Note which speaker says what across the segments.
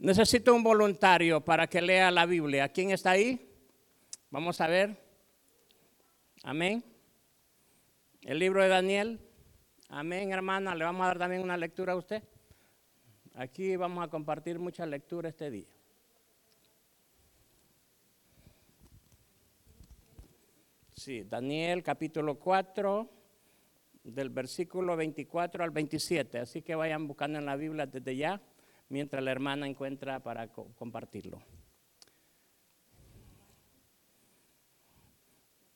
Speaker 1: Necesito un voluntario para que lea la Biblia. ¿Quién está ahí? Vamos a ver. Amén. El libro de Daniel. Amén, hermana. Le vamos a dar también una lectura a usted. Aquí vamos a compartir mucha lectura este día. Sí, Daniel capítulo 4, del versículo 24 al 27. Así que vayan buscando en la Biblia desde ya, mientras la hermana encuentra para compartirlo.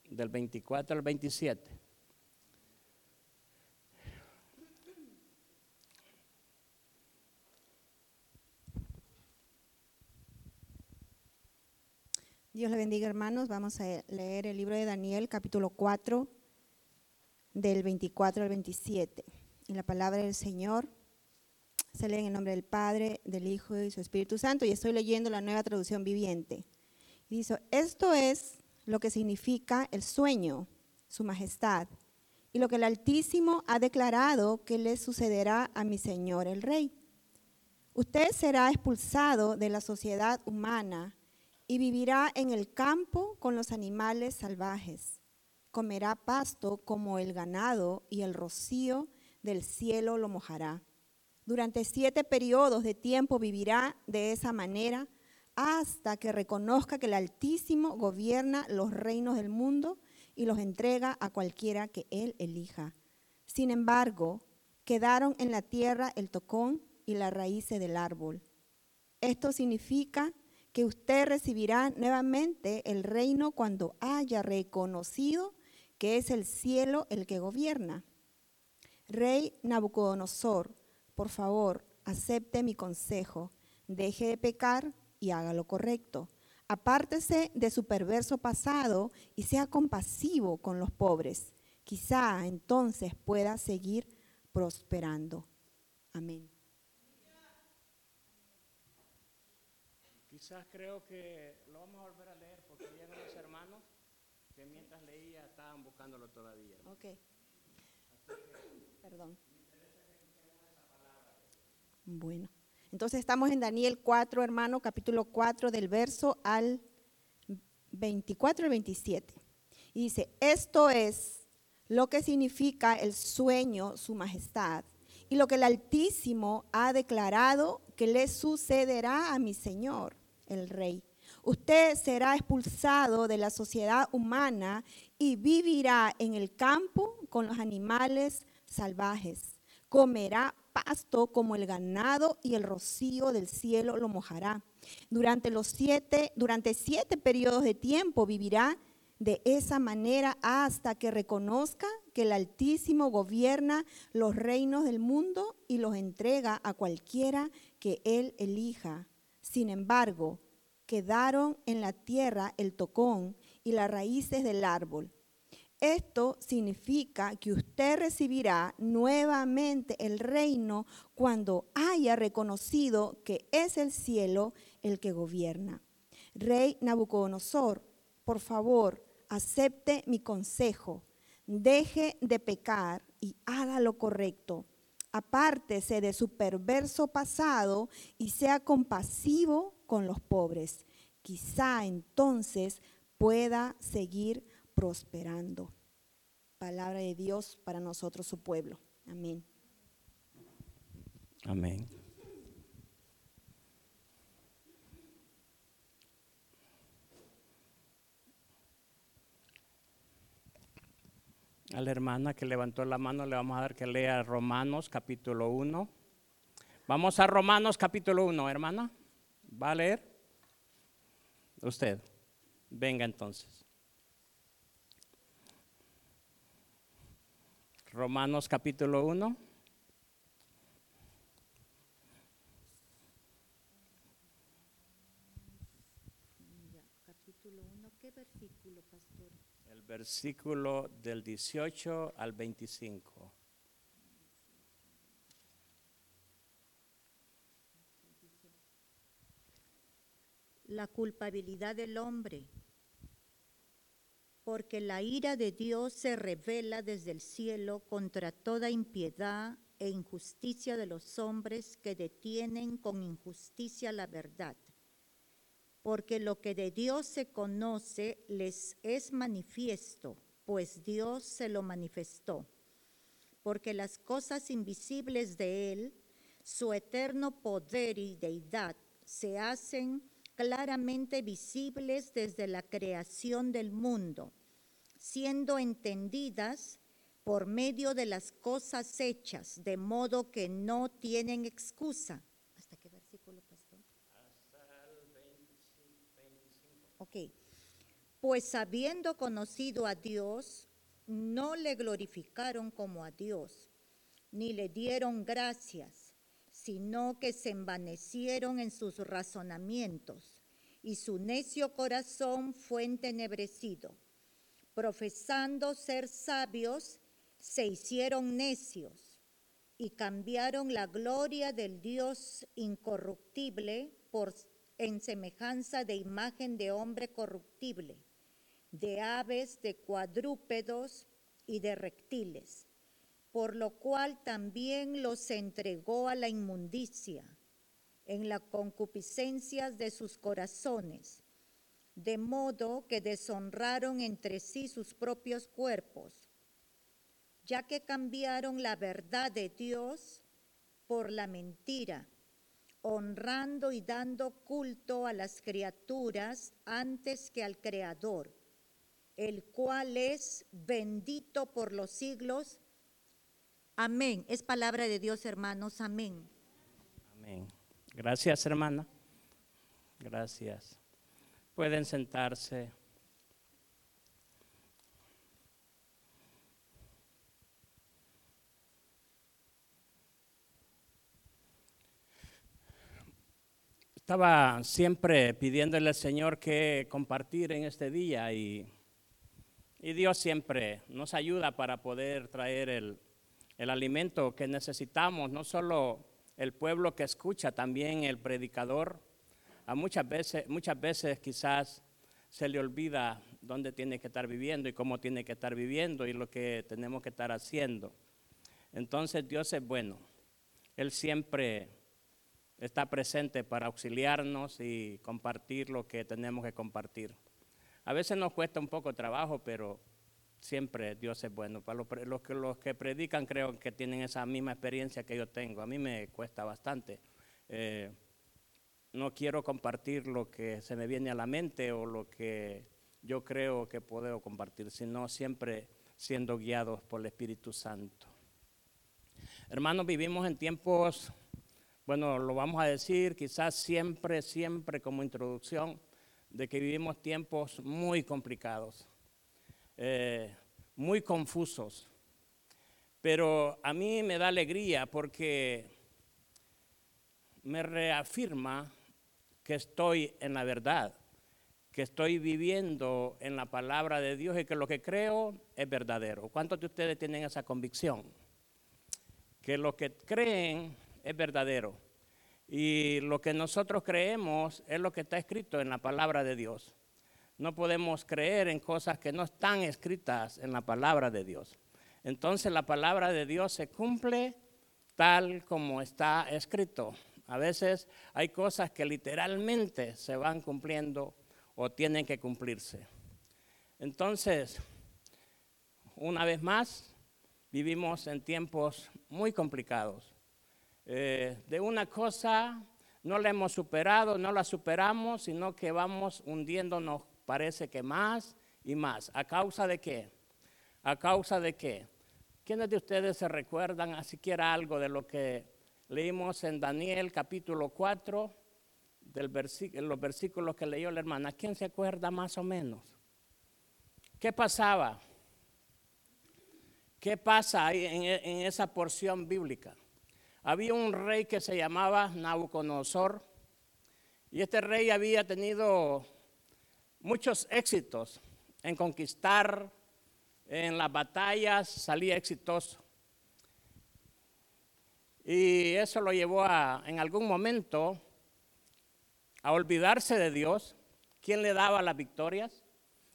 Speaker 1: Del 24 al 27.
Speaker 2: Dios le bendiga hermanos. Vamos a leer el libro de Daniel capítulo 4 del 24 al 27. Y la palabra del Señor se lee en el nombre del Padre, del Hijo y su Espíritu Santo. Y estoy leyendo la nueva traducción viviente. Y dice, esto es lo que significa el sueño, su majestad, y lo que el Altísimo ha declarado que le sucederá a mi Señor el Rey. Usted será expulsado de la sociedad humana y vivirá en el campo con los animales salvajes. Comerá pasto como el ganado y el rocío del cielo lo mojará. Durante siete periodos de tiempo vivirá de esa manera hasta que reconozca que el Altísimo gobierna los reinos del mundo y los entrega a cualquiera que él elija. Sin embargo, quedaron en la tierra el tocón y la raíz del árbol. Esto significa que usted recibirá nuevamente el reino cuando haya reconocido que es el cielo el que gobierna. Rey Nabucodonosor, por favor, acepte mi consejo, deje de pecar y haga lo correcto. Apártese de su perverso pasado y sea compasivo con los pobres. Quizá entonces pueda seguir prosperando. Amén.
Speaker 1: Quizás creo que lo vamos a volver a leer porque había unos hermanos que mientras leía estaban buscándolo todavía.
Speaker 2: Ok. Perdón. Bueno, entonces estamos en Daniel 4, hermano, capítulo 4, del verso al 24 al 27. Y dice, esto es lo que significa el sueño, su majestad, y lo que el Altísimo ha declarado que le sucederá a mi Señor el rey. Usted será expulsado de la sociedad humana y vivirá en el campo con los animales salvajes. Comerá pasto como el ganado y el rocío del cielo lo mojará. Durante los siete, durante siete periodos de tiempo vivirá de esa manera hasta que reconozca que el Altísimo gobierna los reinos del mundo y los entrega a cualquiera que él elija. Sin embargo, quedaron en la tierra el tocón y las raíces del árbol. Esto significa que usted recibirá nuevamente el reino cuando haya reconocido que es el cielo el que gobierna. Rey Nabucodonosor, por favor, acepte mi consejo, deje de pecar y haga lo correcto apártese de su perverso pasado y sea compasivo con los pobres. Quizá entonces pueda seguir prosperando. Palabra de Dios para nosotros, su pueblo. Amén.
Speaker 1: Amén. A la hermana que levantó la mano le vamos a dar que lea Romanos capítulo 1. Vamos a Romanos capítulo 1, hermana. ¿Va a leer? Usted. Venga entonces. Romanos capítulo 1. versículo del 18 al 25.
Speaker 3: La culpabilidad del hombre, porque la ira de Dios se revela desde el cielo contra toda impiedad e injusticia de los hombres que detienen con injusticia la verdad. Porque lo que de Dios se conoce les es manifiesto, pues Dios se lo manifestó. Porque las cosas invisibles de Él, su eterno poder y deidad, se hacen claramente visibles desde la creación del mundo, siendo entendidas por medio de las cosas hechas, de modo que no tienen excusa. ¿Hasta qué versículo, pastor? Hasta el 25. Ok. Pues habiendo conocido a Dios, no le glorificaron como a Dios, ni le dieron gracias sino que se envanecieron en sus razonamientos, y su necio corazón fue entenebrecido. Profesando ser sabios, se hicieron necios y cambiaron la gloria del Dios incorruptible por en semejanza de imagen de hombre corruptible, de aves, de cuadrúpedos y de reptiles por lo cual también los entregó a la inmundicia en la concupiscencia de sus corazones, de modo que deshonraron entre sí sus propios cuerpos, ya que cambiaron la verdad de Dios por la mentira, honrando y dando culto a las criaturas antes que al Creador, el cual es bendito por los siglos Amén. Es palabra de Dios, hermanos. Amén.
Speaker 1: Amén. Gracias, hermana. Gracias. Pueden sentarse. Estaba siempre pidiéndole al Señor que compartir en este día y, y Dios siempre nos ayuda para poder traer el, el alimento que necesitamos, no solo el pueblo que escucha, también el predicador. A muchas veces, muchas veces quizás se le olvida dónde tiene que estar viviendo y cómo tiene que estar viviendo y lo que tenemos que estar haciendo. Entonces Dios es bueno. Él siempre está presente para auxiliarnos y compartir lo que tenemos que compartir. A veces nos cuesta un poco trabajo, pero siempre Dios es bueno. Para los, que, los que predican creo que tienen esa misma experiencia que yo tengo. A mí me cuesta bastante. Eh, no quiero compartir lo que se me viene a la mente o lo que yo creo que puedo compartir, sino siempre siendo guiados por el Espíritu Santo. Hermanos, vivimos en tiempos, bueno, lo vamos a decir quizás siempre, siempre como introducción, de que vivimos tiempos muy complicados eh, muy confusos. Pero a mí me da alegría porque me reafirma que estoy en la verdad, que estoy viviendo en la palabra de Dios y que lo que creo es verdadero. ¿Cuántos de ustedes tienen esa convicción? Que lo que creen es verdadero. Y lo que nosotros creemos es lo que está escrito en la palabra de Dios. No podemos creer en cosas que no están escritas en la palabra de Dios. Entonces la palabra de Dios se cumple tal como está escrito. A veces hay cosas que literalmente se van cumpliendo o tienen que cumplirse. Entonces, una vez más, vivimos en tiempos muy complicados. Eh, de una cosa no la hemos superado, no la superamos, sino que vamos hundiéndonos parece que más y más. ¿A causa de qué? ¿A causa de qué? ¿Quiénes de ustedes se recuerdan a siquiera algo de lo que leímos en Daniel capítulo 4, del los versículos que leyó la hermana? ¿Quién se acuerda más o menos? ¿Qué pasaba? ¿Qué pasa ahí en, en esa porción bíblica? Había un rey que se llamaba Nabucodonosor y este rey había tenido muchos éxitos en conquistar, en las batallas salía exitoso. Y eso lo llevó a, en algún momento, a olvidarse de Dios. ¿Quién le daba las victorias?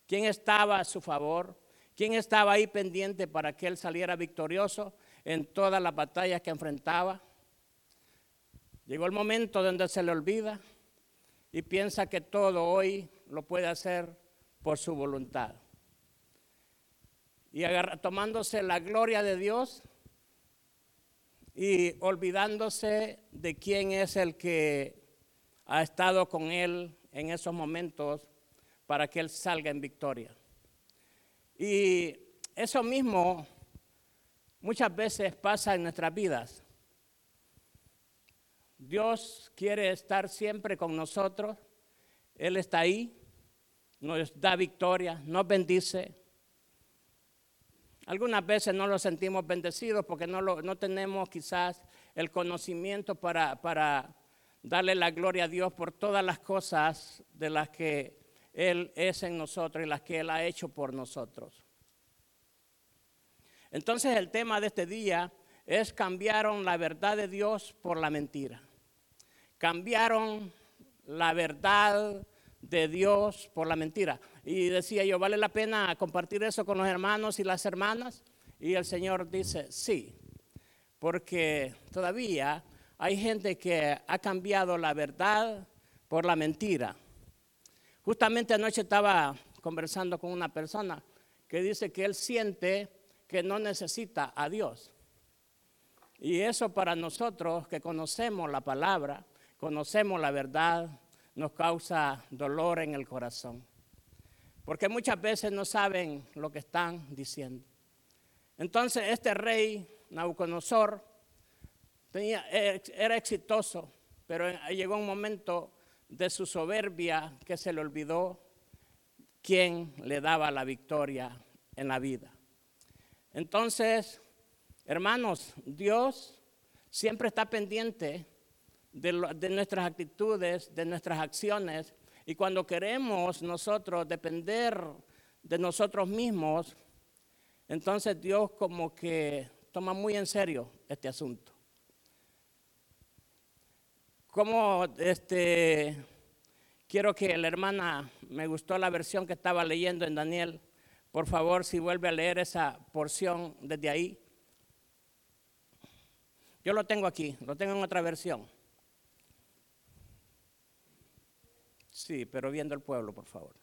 Speaker 1: ¿Quién estaba a su favor? ¿Quién estaba ahí pendiente para que él saliera victorioso? en todas las batallas que enfrentaba. Llegó el momento donde se le olvida y piensa que todo hoy lo puede hacer por su voluntad. Y tomándose la gloria de Dios y olvidándose de quién es el que ha estado con él en esos momentos para que él salga en victoria. Y eso mismo muchas veces pasa en nuestras vidas. Dios quiere estar siempre con nosotros. Él está ahí, nos da victoria, nos bendice. Algunas veces no lo sentimos bendecidos porque no, no tenemos quizás el conocimiento para, para darle la gloria a Dios por todas las cosas de las que Él es en nosotros y las que Él ha hecho por nosotros. Entonces el tema de este día es cambiaron la verdad de Dios por la mentira. Cambiaron la verdad de Dios por la mentira. Y decía yo, ¿vale la pena compartir eso con los hermanos y las hermanas? Y el Señor dice, sí, porque todavía hay gente que ha cambiado la verdad por la mentira. Justamente anoche estaba conversando con una persona que dice que él siente que no necesita a Dios. Y eso para nosotros que conocemos la palabra, conocemos la verdad, nos causa dolor en el corazón. Porque muchas veces no saben lo que están diciendo. Entonces este rey Nabucodonosor era exitoso, pero llegó un momento de su soberbia que se le olvidó quién le daba la victoria en la vida. Entonces, hermanos, Dios siempre está pendiente de, nuestras actitudes, de nuestras acciones, y cuando queremos nosotros depender de nosotros mismos, entonces Dios como que toma muy en serio este asunto. Como este, quiero que la hermana, me gustó la versión que estaba leyendo en Daniel, por favor, si vuelve a leer esa porción desde ahí. Yo lo tengo aquí, lo tengo en otra versión. Sí, pero viendo el pueblo, por favor.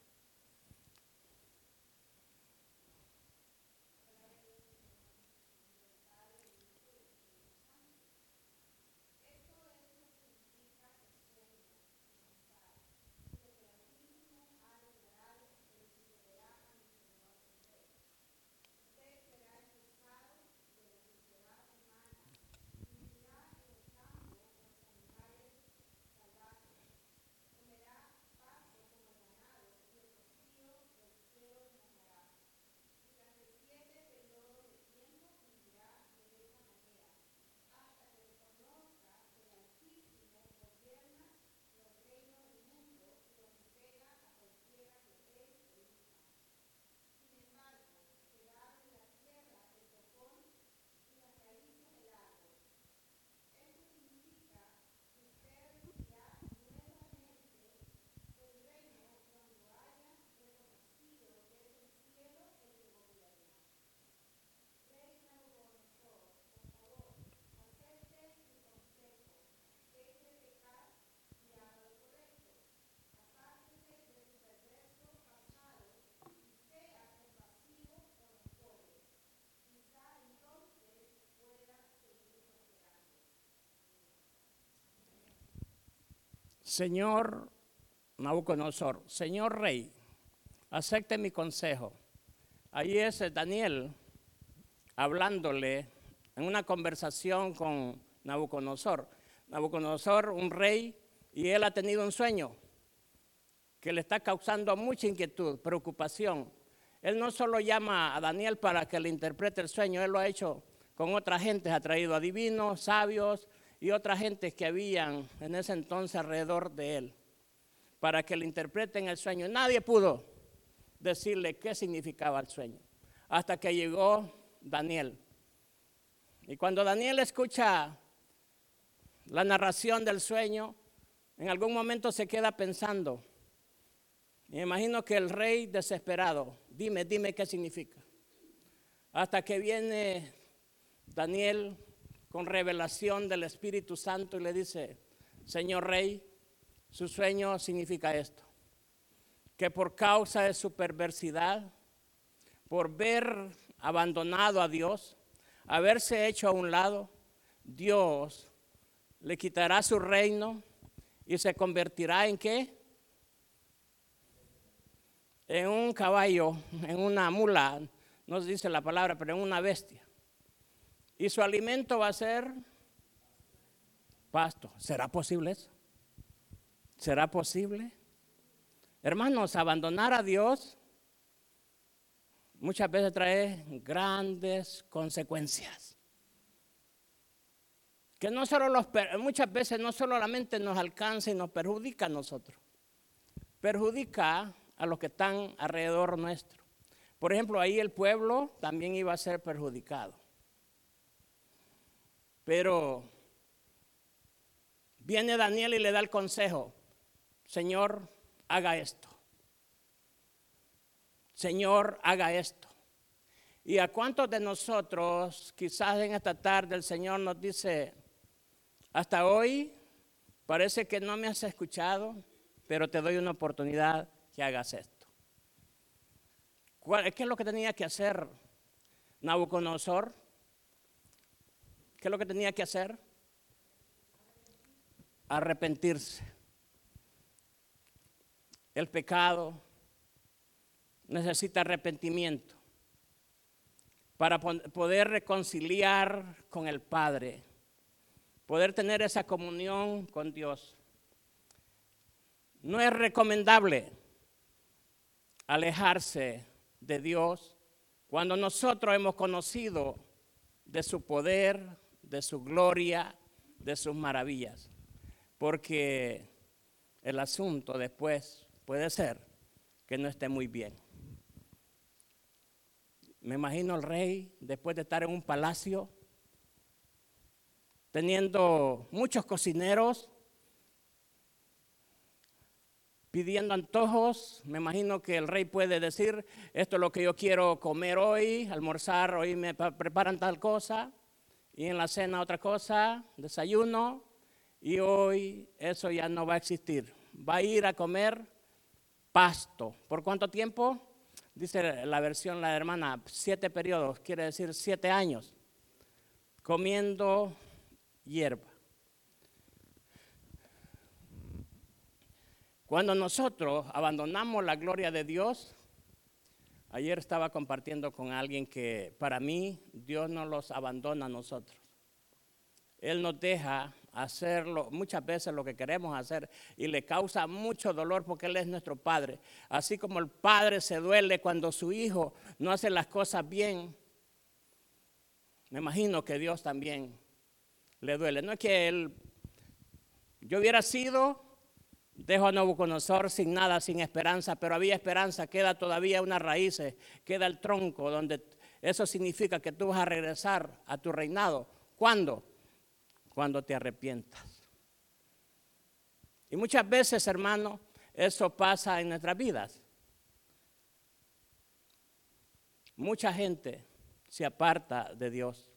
Speaker 1: Señor Nabucodonosor, Señor Rey, acepte mi consejo. Ahí es Daniel hablándole en una conversación con Nabucodonosor. Nabucodonosor, un rey, y él ha tenido un sueño que le está causando mucha inquietud, preocupación. Él no solo llama a Daniel para que le interprete el sueño, él lo ha hecho con otra gente, ha traído adivinos, sabios, y otra gente que habían en ese entonces alrededor de él para que le interpreten el sueño. Nadie pudo decirle qué significaba el sueño hasta que llegó Daniel. Y cuando Daniel escucha la narración del sueño, en algún momento se queda pensando. Me imagino que el rey desesperado, dime, dime qué significa. Hasta que viene Daniel con revelación del Espíritu Santo y le dice, Señor Rey, su sueño significa esto, que por causa de su perversidad, por ver abandonado a Dios, haberse hecho a un lado, Dios le quitará su reino y se convertirá en qué? En un caballo, en una mula, no se dice la palabra, pero en una bestia. Y su alimento va a ser pasto. ¿Será posible eso? ¿Será posible? Hermanos, abandonar a Dios muchas veces trae grandes consecuencias. Que no solo los, muchas veces no solamente nos alcanza y nos perjudica a nosotros, perjudica a los que están alrededor nuestro. Por ejemplo, ahí el pueblo también iba a ser perjudicado. Pero viene Daniel y le da el consejo, Señor, haga esto. Señor, haga esto. ¿Y a cuántos de nosotros, quizás en esta tarde, el Señor nos dice, hasta hoy parece que no me has escuchado, pero te doy una oportunidad que hagas esto? ¿Qué es lo que tenía que hacer Nabucodonosor? ¿Qué es lo que tenía que hacer? Arrepentirse. El pecado necesita arrepentimiento para poder reconciliar con el Padre, poder tener esa comunión con Dios. No es recomendable alejarse de Dios cuando nosotros hemos conocido de su poder, de su gloria, de sus maravillas. Porque el asunto después puede ser que no esté muy bien. Me imagino el rey, después de estar en un palacio, teniendo muchos cocineros, pidiendo antojos. Me imagino que el rey puede decir, esto es lo que yo quiero comer hoy, almorzar, hoy me preparan tal cosa, y en la cena otra cosa, desayuno, y hoy eso ya no va a existir. Va a ir a comer pasto. ¿Por cuánto tiempo? Dice la versión, la hermana, siete periodos, quiere decir siete años, comiendo hierba. Cuando nosotros abandonamos la gloria de Dios, ayer estaba compartiendo con alguien que para mí Dios no los abandona a nosotros. Él nos deja hacerlo muchas veces lo que queremos hacer y le causa mucho dolor porque Él es nuestro Padre. Así como el Padre se duele cuando su hijo no hace las cosas bien, me imagino que Dios también le duele. No es que Él, yo hubiera sido Dejo a Nabucodonosor sin nada, sin esperanza, pero había esperanza, queda todavía unas raíces, queda el tronco, donde eso significa que tú vas a regresar a tu reinado. ¿Cuándo? Cuando te arrepientas. Y muchas veces, hermano, eso pasa en nuestras vidas. Mucha gente se aparta de Dios.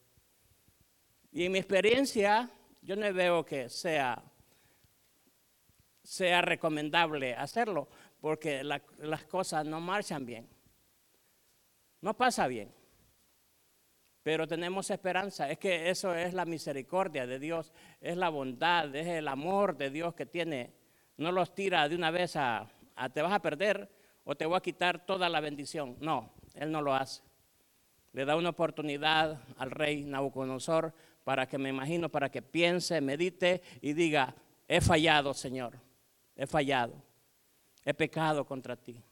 Speaker 1: Y en mi experiencia, yo no veo que sea sea recomendable hacerlo, porque las cosas no marchan bien. No pasa bien. Pero tenemos esperanza. Es que eso es la misericordia de Dios, es la bondad, es el amor de Dios que tiene. No los tira de una vez a, te vas a perder o te voy a quitar toda la bendición. No, Él no lo hace. Le da una oportunidad al rey Nabucodonosor para que me imagino, para que piense, medite y diga, he fallado, Señor he fallado, he pecado contra ti.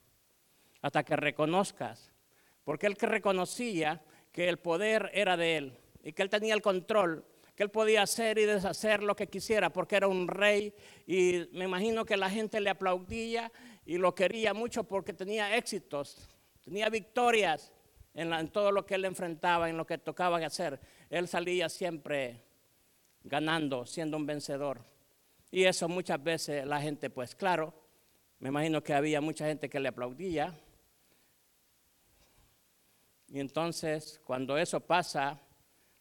Speaker 1: Hasta que reconozcas, porque él que reconocía que el poder era de él y que él tenía el control, que él podía hacer y deshacer lo que quisiera, porque era un rey y me imagino que la gente le aplaudía y lo quería mucho porque tenía éxitos, tenía victorias en, en todo lo que él enfrentaba, en lo que tocaba hacer. Él salía siempre ganando, siendo un vencedor. Y eso muchas veces la gente, pues claro, me imagino que había mucha gente que le aplaudía. Y entonces, cuando eso pasa,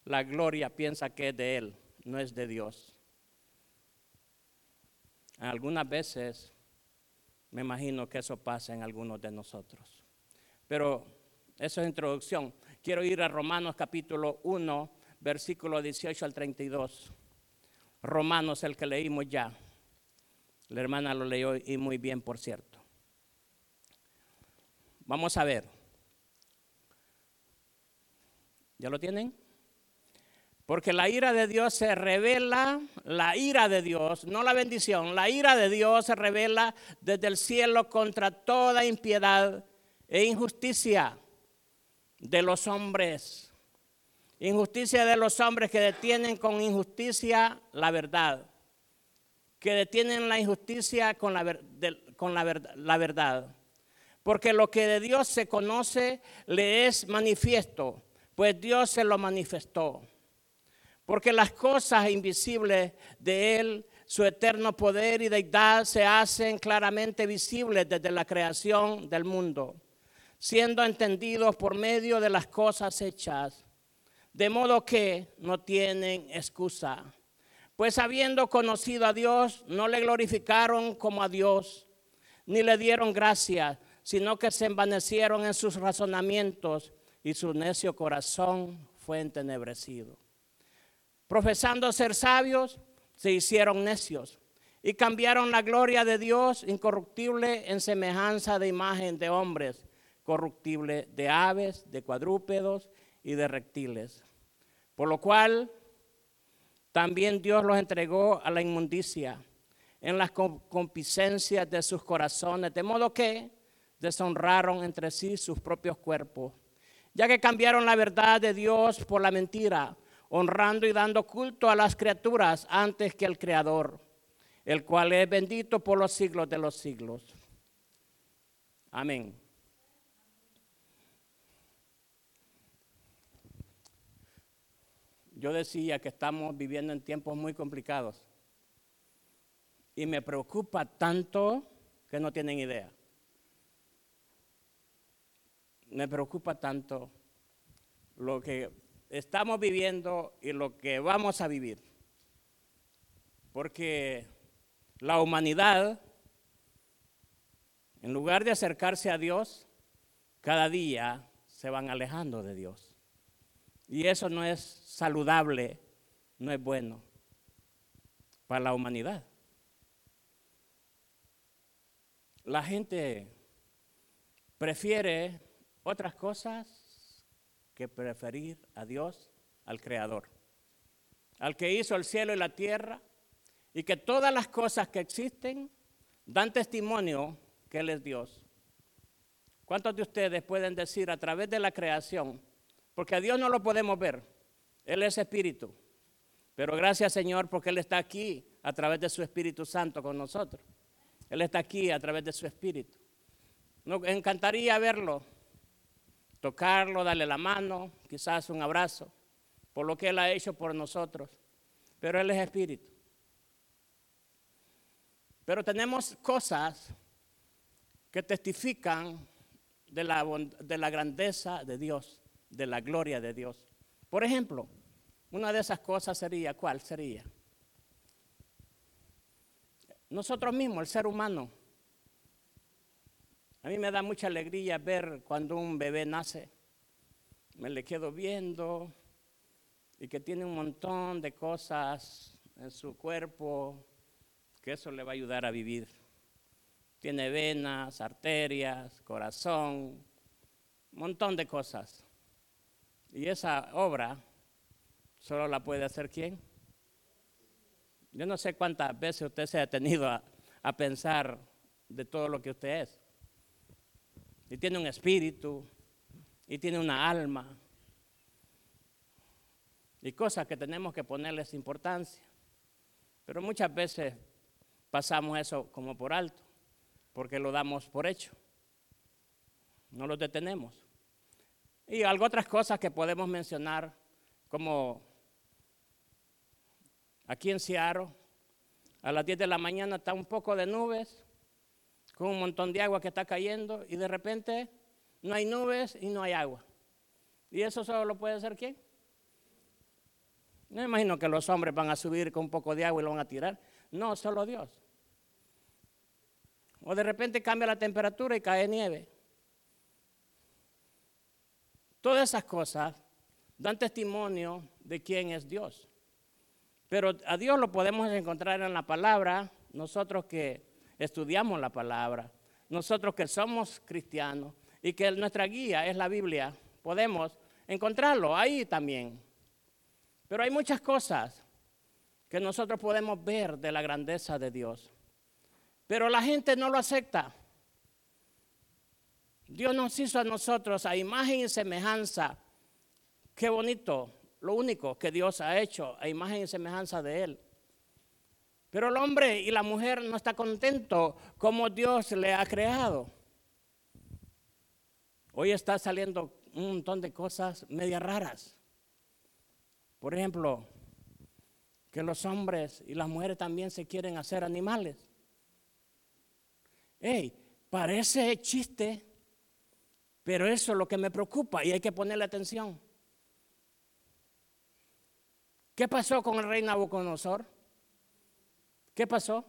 Speaker 1: la gloria piensa que es de Él, no es de Dios. Algunas veces me imagino que eso pasa en algunos de nosotros. Pero eso es introducción. Quiero ir a Romanos capítulo 1, versículo 18 al 32. Romanos, el que leímos ya. La hermana lo leyó y muy bien, por cierto. Vamos a ver. ¿Ya lo tienen? Porque la ira de Dios se revela, la ira de Dios, no la bendición, la ira de Dios se revela desde el cielo contra toda impiedad e injusticia de los hombres. Injusticia de los hombres que detienen con injusticia la verdad. Que detienen la injusticia con la, la verdad. Porque lo que de Dios se conoce le es manifiesto, pues Dios se lo manifestó. Porque las cosas invisibles de Él, su eterno poder y deidad se hacen claramente visibles desde la creación del mundo siendo entendidos por medio de las cosas hechas, de modo que no tienen excusa. Pues habiendo conocido a Dios, no le glorificaron como a Dios, ni le dieron gracias, sino que se envanecieron en sus razonamientos y su necio corazón fue entenebrecido. Profesando ser sabios, se hicieron necios y cambiaron la gloria de Dios incorruptible en semejanza de imagen de hombres corruptible de aves, de cuadrúpedos y de reptiles. Por lo cual también Dios los entregó a la inmundicia en las concupiscencias de sus corazones, de modo que deshonraron entre sí sus propios cuerpos, ya que cambiaron la verdad de Dios por la mentira, honrando y dando culto a las criaturas antes que al Creador, el cual es bendito por los siglos de los siglos. Amén. Yo decía que estamos viviendo en tiempos muy complicados. Y me preocupa tanto que no tienen idea. Me preocupa tanto lo que estamos viviendo y lo que vamos a vivir. Porque la humanidad, en lugar de acercarse a Dios, cada día se van alejando de Dios. Y eso no es saludable, no es bueno para la humanidad. La gente prefiere otras cosas que preferir a Dios, al Creador, al que hizo el cielo y la tierra, y que todas las cosas que existen dan testimonio que Él es Dios. ¿Cuántos de ustedes pueden decir a través de la creación porque a Dios no lo podemos ver. Él es espíritu. Pero gracias Señor porque Él está aquí a través de su Espíritu Santo con nosotros. Él está aquí a través de su Espíritu. Nos encantaría verlo, tocarlo, darle la mano, quizás un abrazo, por lo que Él ha hecho por nosotros. Pero Él es Espíritu. Pero tenemos cosas que testifican de la, de la grandeza de Dios de la gloria de Dios. Por ejemplo, una de esas cosas sería, ¿cuál sería? Nosotros mismos, el ser humano. A mí me da mucha alegría ver cuando un bebé nace. Me le quedo viendo y que tiene un montón de cosas en su cuerpo que eso le va a ayudar a vivir. Tiene venas, arterias, corazón, un montón de cosas. Y esa obra solo la puede hacer quién. Yo no sé cuántas veces usted se ha tenido a, pensar de todo lo que usted es. Y tiene un espíritu, y tiene una alma, y cosas que tenemos que ponerles importancia. Pero muchas veces pasamos eso como por alto, porque lo damos por hecho. No lo detenemos. Y algo otras cosas que podemos mencionar, como aquí en Seattle, a las 10 de la mañana está un poco de nubes, con un montón de agua que está cayendo, y de repente no hay nubes y no hay agua. ¿Y eso solo lo puede hacer quién? No imagino que los hombres van a subir con un poco de agua y lo van a tirar. No, solo Dios. O de repente cambia la temperatura y cae nieve. Todas esas cosas dan testimonio de quién es Dios. Pero a Dios lo podemos encontrar en la palabra, nosotros que estudiamos la palabra, nosotros que somos cristianos y que nuestra guía es la Biblia, podemos encontrarlo ahí también. Pero hay muchas cosas que nosotros podemos ver de la grandeza de Dios. Pero la gente no lo acepta. Dios nos hizo a nosotros a imagen y semejanza. Qué bonito, lo único que Dios ha hecho, a imagen y semejanza de Él. Pero el hombre y la mujer no están contentos como Dios le ha creado. Hoy está saliendo un montón de cosas medias raras. Por ejemplo, que los hombres y las mujeres también se quieren hacer animales. Hey, parece chiste, pero eso es lo que me preocupa y hay que ponerle atención. ¿Qué pasó con el rey Nabucodonosor? ¿Qué pasó?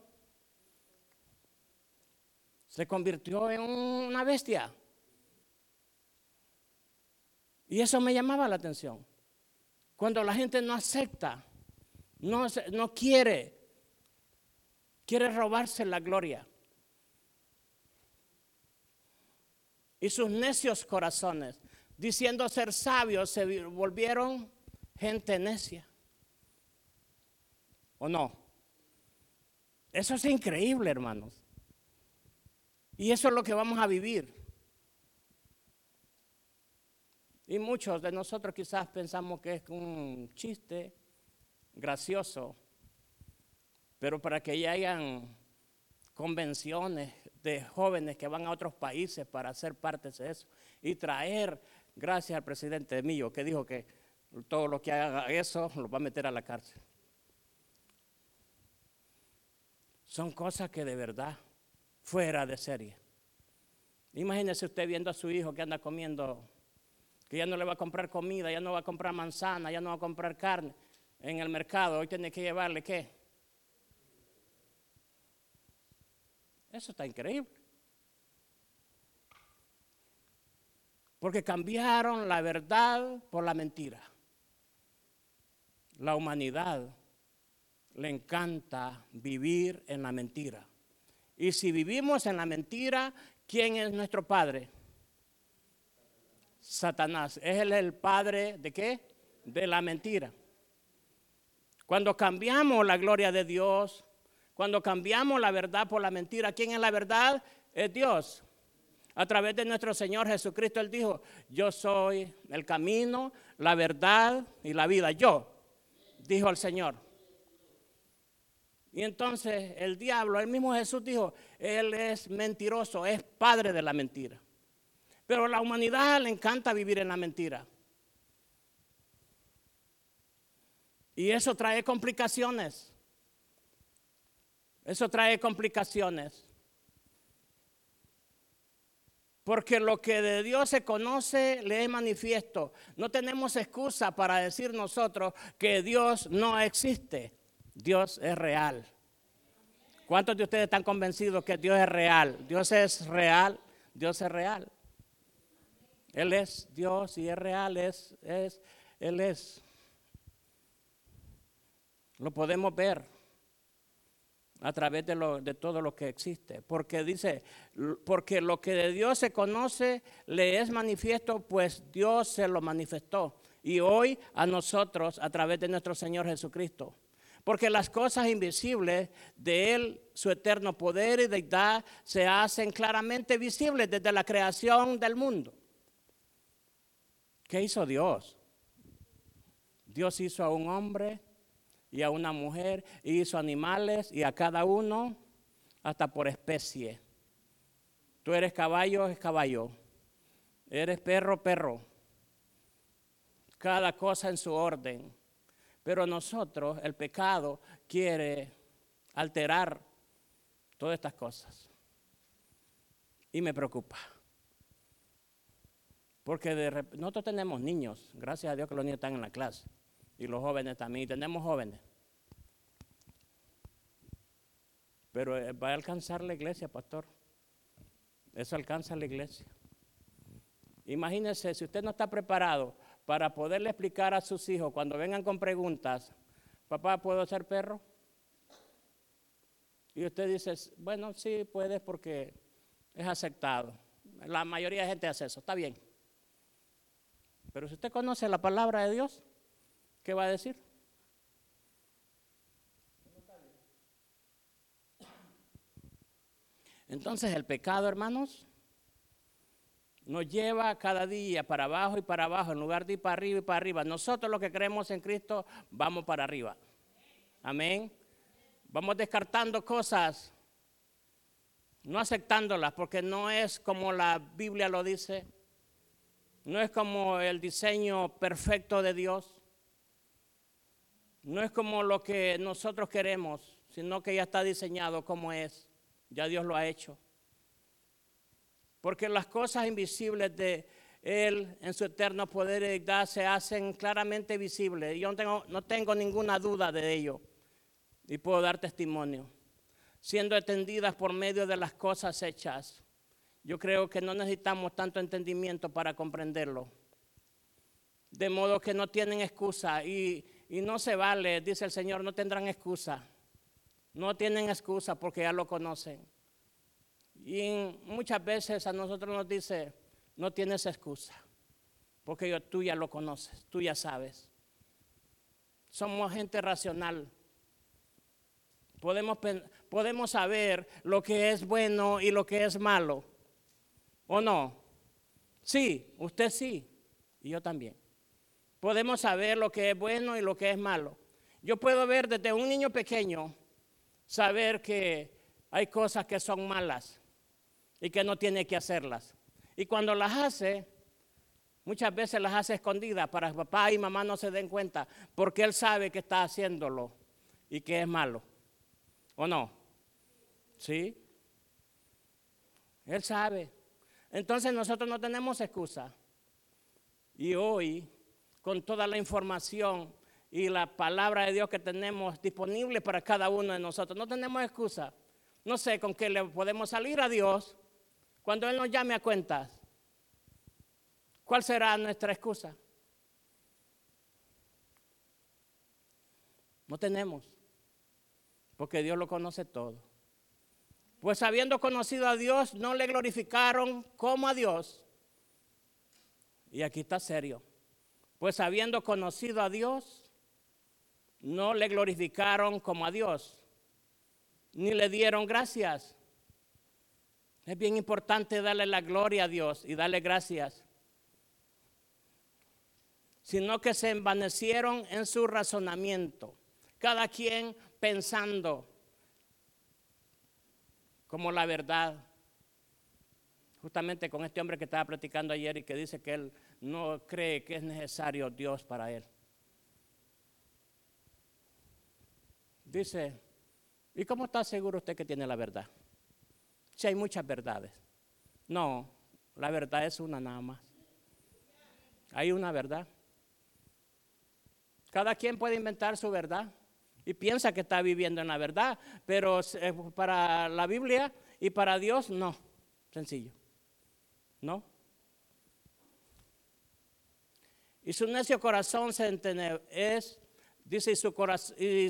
Speaker 1: Se convirtió en una bestia. Y eso me llamaba la atención. Cuando la gente no acepta, no, no quiere, quiere robarse la gloria. Y sus necios corazones, diciendo ser sabios, se volvieron gente necia. ¿O no? Eso es increíble, hermanos. Y eso es lo que vamos a vivir. Y muchos de nosotros quizás pensamos que es un chiste gracioso, pero para que ya hayan convenciones de jóvenes que van a otros países para ser parte de eso y traer, gracias al presidente mío que dijo que todo lo que haga eso lo va a meter a la cárcel. Son cosas que de verdad, fuera de serie. Imagínese usted viendo a su hijo que anda comiendo, que ya no le va a comprar comida, ya no va a comprar manzana, ya no va a comprar carne en el mercado. Hoy tiene que llevarle qué? Eso está increíble. Porque cambiaron la verdad por la mentira. La humanidad le encanta vivir en la mentira. Y si vivimos en la mentira, ¿quién es nuestro padre? Satanás. Es el padre de qué? De la mentira. Cuando cambiamos la gloria de Dios, cuando cambiamos la verdad por la mentira, ¿quién es la verdad? Es Dios. A través de nuestro Señor Jesucristo, Él dijo, yo soy el camino, la verdad y la vida. Yo, dijo el Señor. Y entonces el diablo, el mismo Jesús dijo, Él es mentiroso, es padre de la mentira. Pero a la humanidad le encanta vivir en la mentira. Y eso trae complicaciones. Eso trae complicaciones. Porque lo que de Dios se conoce le es manifiesto. No tenemos excusa para decir nosotros que Dios no existe. Dios es real. ¿Cuántos de ustedes están convencidos que Dios es real? Dios es real. Dios es real. Él es Dios y es real. Es, es, Él es. Lo podemos ver a través de, lo, de, todo lo que existe. Porque dice, porque lo que de Dios se conoce le es manifiesto, pues Dios se lo manifestó. Y hoy a nosotros a través de nuestro Señor Jesucristo. Porque las cosas invisibles de Él, su eterno poder y deidad, se hacen claramente visibles desde la creación del mundo. ¿Qué hizo Dios? Dios hizo a un hombre y a una mujer, y hizo animales y a cada uno hasta por especie. Tú eres caballo, es caballo. Eres perro, perro. Cada cosa en su orden. Pero nosotros, el pecado, quiere alterar todas estas cosas. Y me preocupa. Porque de nosotros tenemos niños, gracias a Dios que los niños están en la clase. Y los jóvenes también. Tenemos jóvenes. Pero eh, va a alcanzar la iglesia, pastor. Eso alcanza la iglesia. Imagínense, si usted no está preparado para poderle explicar a sus hijos cuando vengan con preguntas, papá, ¿puedo ser perro? Y usted dice, bueno, sí, puedes porque es aceptado. La mayoría de gente hace eso, está bien. Pero si usted conoce la palabra de Dios, ¿qué va a decir? Entonces el pecado, hermanos, nos lleva cada día para abajo y para abajo, en lugar de ir para arriba y para arriba. Nosotros los que creemos en Cristo vamos para arriba. Amén. Vamos descartando cosas, no aceptándolas, porque no es como la Biblia lo dice, no es como el diseño perfecto de Dios, no es como lo que nosotros queremos, sino que ya está diseñado como es, ya Dios lo ha hecho. Porque las cosas invisibles de Él en su eterno poder y deidad se hacen claramente visibles. Yo no tengo, no tengo ninguna duda de ello y puedo dar testimonio. Siendo entendidas por medio de las cosas hechas. Yo creo que no necesitamos tanto entendimiento para comprenderlo. De modo que no tienen excusa y, y no se vale, dice el Señor, no tendrán excusa. No tienen excusa porque ya lo conocen. Y muchas veces a nosotros nos dice, no tienes excusa, porque yo, tú ya lo conoces, tú ya sabes. Somos gente racional. Podemos, podemos saber lo que es bueno y lo que es malo. ¿O no? Sí, usted sí, y yo también. Podemos saber lo que es bueno y lo que es malo. Yo puedo ver desde un niño pequeño, saber que hay cosas que son malas y que no tiene que hacerlas. Y cuando las hace, muchas veces las hace escondidas para que papá y mamá no se den cuenta, porque él sabe que está haciéndolo y que es malo. ¿O no? ¿Sí? Él sabe. Entonces nosotros no tenemos excusa. Y hoy, con toda la información y la palabra de Dios que tenemos disponible para cada uno de nosotros, no tenemos excusa. No sé con qué le podemos salir a Dios cuando Él nos llame a cuentas, ¿cuál será nuestra excusa? No tenemos, porque Dios lo conoce todo. Pues habiendo conocido a Dios, no le glorificaron como a Dios. Y aquí está serio. Pues habiendo conocido a Dios, no le glorificaron como a Dios, ni le dieron gracias es bien importante darle la gloria a Dios y darle gracias. Sino que se envanecieron en su razonamiento, cada quien pensando como la verdad. Justamente con este hombre que estaba platicando ayer y que dice que él no cree que es necesario Dios para él. Dice, ¿y cómo está seguro usted que tiene la verdad? si hay muchas verdades. No, la verdad es una nada más. Hay una verdad. Cada quien puede inventar su verdad y piensa que está viviendo en la verdad, pero eh, para la Biblia y para Dios no, sencillo. ¿No? Y su necio corazón se es, dice, y su,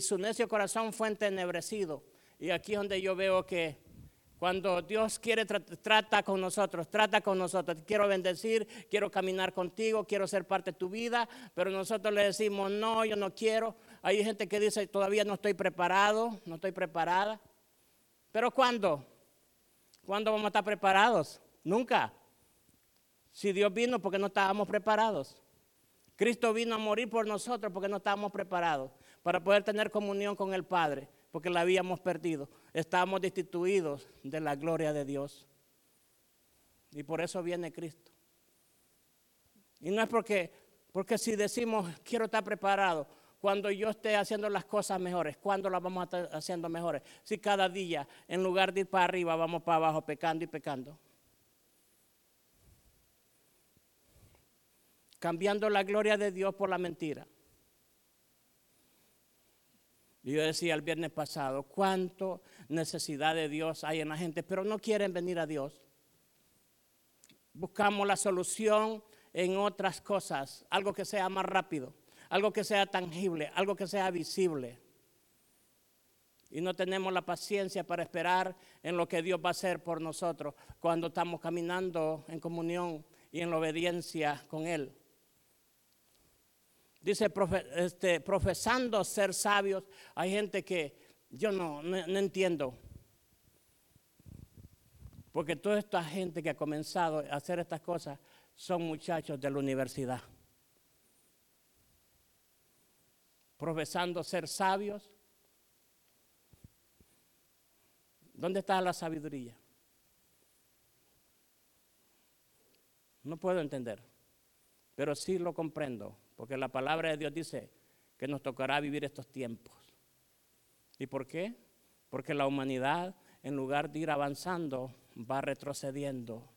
Speaker 1: su necio corazón fue entenebrecido. Y aquí es donde yo veo que cuando Dios quiere, trata con nosotros, trata con nosotros. quiero bendecir, quiero caminar contigo, quiero ser parte de tu vida, pero nosotros le decimos, no, yo no quiero. Hay gente que dice, todavía no estoy preparado, no estoy preparada. Pero ¿cuándo? ¿Cuándo vamos a estar preparados? Nunca. Si Dios vino porque no estábamos preparados. Cristo vino a morir por nosotros porque no estábamos preparados para poder tener comunión con el Padre porque la habíamos perdido. Estábamos destituidos de la gloria de Dios. Y por eso viene Cristo. Y no es porque, porque si decimos, quiero estar preparado, cuando yo esté haciendo las cosas mejores, ¿cuándo las vamos a estar haciendo mejores? Si cada día, en lugar de ir para arriba, vamos para abajo pecando y pecando. Cambiando la gloria de Dios por la mentira. Yo decía el viernes pasado, cuánto necesidad de Dios hay en la gente, pero no quieren venir a Dios. Buscamos la solución en otras cosas, algo que sea más rápido, algo que sea tangible, algo que sea visible. Y no tenemos la paciencia para esperar en lo que Dios va a hacer por nosotros cuando estamos caminando en comunión y en la obediencia con Él. Dice, este, profesando ser sabios, hay gente que yo no, no, no entiendo. Porque toda esta gente que ha comenzado a hacer estas cosas son muchachos de la universidad. Profesando ser sabios. ¿Dónde está la sabiduría? No puedo entender, pero sí lo comprendo, porque la palabra de Dios dice que nos tocará vivir estos tiempos. ¿Y por qué? Porque la humanidad, en lugar de ir avanzando, va retrocediendo.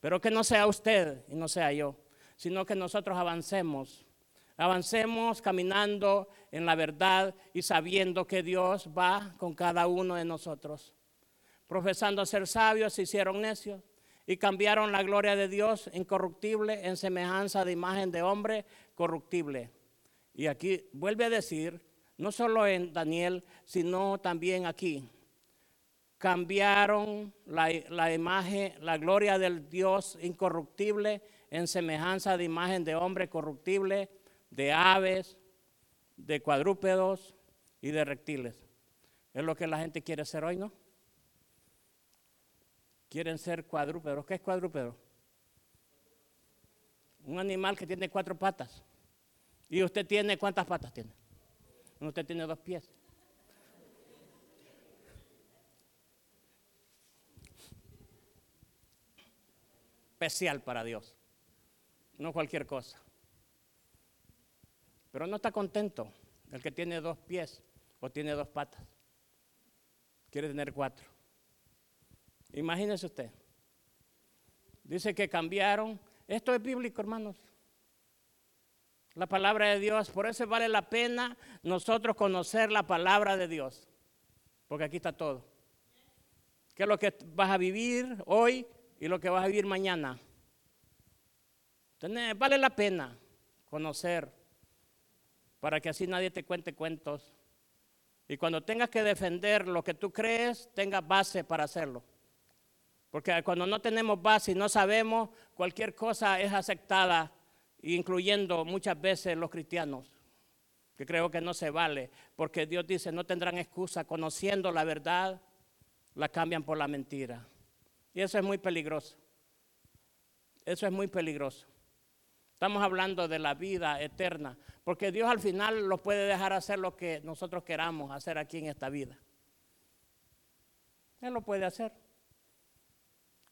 Speaker 1: Pero que no sea usted y no sea yo, sino que nosotros avancemos. Avancemos caminando en la verdad y sabiendo que Dios va con cada uno de nosotros. Profesando ser sabios, se hicieron necios y cambiaron la gloria de Dios incorruptible en semejanza de imagen de hombre corruptible. Y aquí vuelve a decir, no solo en Daniel, sino también aquí, cambiaron la, imagen, la gloria del Dios incorruptible en semejanza de imagen de hombre corruptible, de aves, de cuadrúpedos y de reptiles. Es lo que la gente quiere ser hoy, ¿no? Quieren ser cuadrúpedos. ¿Qué es cuadrúpedo? Un animal que tiene cuatro patas. ¿Y usted tiene cuántas patas tiene? Usted tiene dos pies. Especial para Dios. No cualquier cosa. Pero no está contento el que tiene dos pies o tiene dos patas. Quiere tener cuatro. Imagínese usted. Dice que cambiaron. Esto es bíblico, hermanos. La palabra de Dios. Por eso vale la pena nosotros conocer la palabra de Dios. Porque aquí está todo. ¿Qué es lo que vas a vivir hoy y lo que vas a vivir mañana? Entonces, vale la pena conocer para que así nadie te cuente cuentos. Y cuando tengas que defender lo que tú crees, tengas base para hacerlo. Porque cuando no tenemos base y no sabemos, cualquier cosa es aceptada, incluyendo muchas veces los cristianos, que creo que no se vale, porque Dios dice, no tendrán excusa, conociendo la verdad, la cambian por la mentira. Y eso es muy peligroso. Eso es muy peligroso. Estamos hablando de la vida eterna, porque Dios al final lo puede dejar hacer lo que nosotros queramos hacer aquí en esta vida. Él lo puede hacer.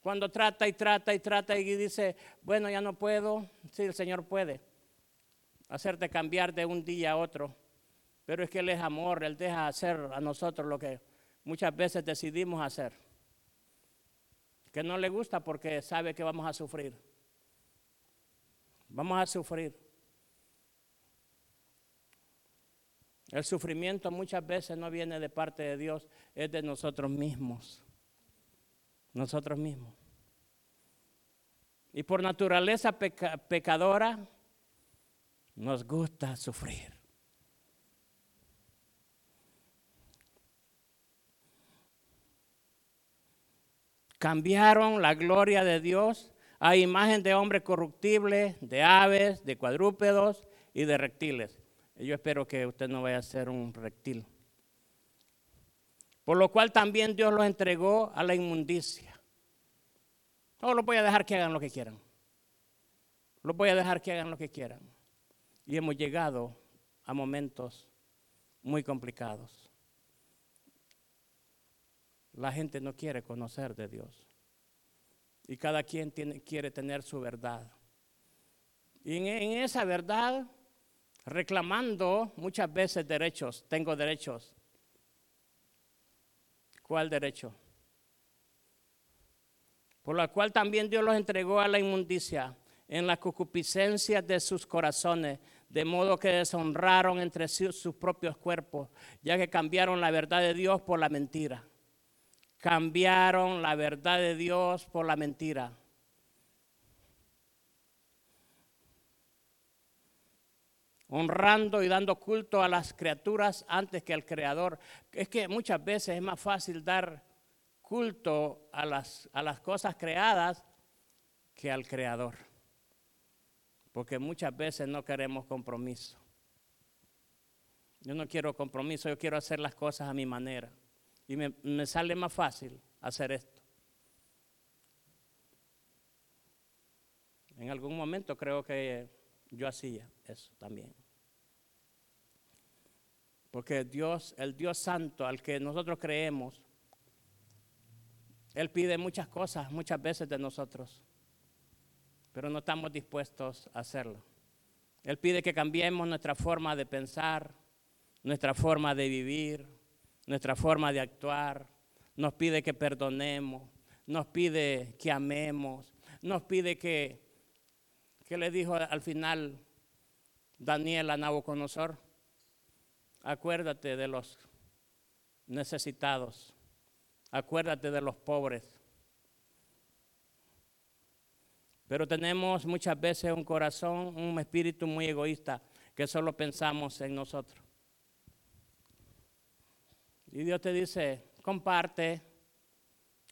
Speaker 1: Cuando trata y trata y trata y dice, bueno, ya no puedo, sí, el Señor puede hacerte cambiar de un día a otro. Pero es que Él es amor, Él deja hacer a nosotros lo que muchas veces decidimos hacer. Que no le gusta porque sabe que vamos a sufrir. Vamos a sufrir. El sufrimiento muchas veces no viene de parte de Dios, es de nosotros mismos nosotros mismos. Y por naturaleza pecadora nos gusta sufrir. Cambiaron la gloria de Dios a imagen de hombre corruptible, de aves, de cuadrúpedos y de reptiles. Yo espero que usted no vaya a ser un reptil. Por lo cual también Dios los entregó a la inmundicia. No los voy a dejar que hagan lo que quieran. Los voy a dejar que hagan lo que quieran. Y hemos llegado a momentos muy complicados. La gente no quiere conocer de Dios. Y cada quien quiere tener su verdad. Y en, en esa verdad, reclamando muchas veces derechos, tengo derechos, ¿Cuál derecho? Por la cual también Dios los entregó a la inmundicia en la concupiscencia de sus corazones, de modo que deshonraron entre sí sus propios cuerpos, ya que cambiaron la verdad de Dios por la mentira. Cambiaron la verdad de Dios por la mentira. honrando y dando culto a las criaturas antes que al Creador. Es que muchas veces es más fácil dar culto a las, a las cosas creadas que al Creador. Porque muchas veces no queremos compromiso. Yo no quiero compromiso, yo quiero hacer las cosas a mi manera. Y me, me sale más fácil hacer esto. En algún momento creo que yo hacía eso también. Porque Dios, el Dios Santo al que nosotros creemos, Él pide muchas cosas muchas veces de nosotros, pero no estamos dispuestos a hacerlo. Él pide que cambiemos nuestra forma de pensar, nuestra forma de vivir, nuestra forma de actuar. Nos pide que perdonemos, nos pide que amemos, nos pide que, ¿qué le dijo al final Daniel a Nabucodonosor? Acuérdate de los necesitados. Acuérdate de los pobres. Pero tenemos muchas veces un corazón, un espíritu muy egoísta, que solo pensamos en nosotros. Y Dios te dice, comparte,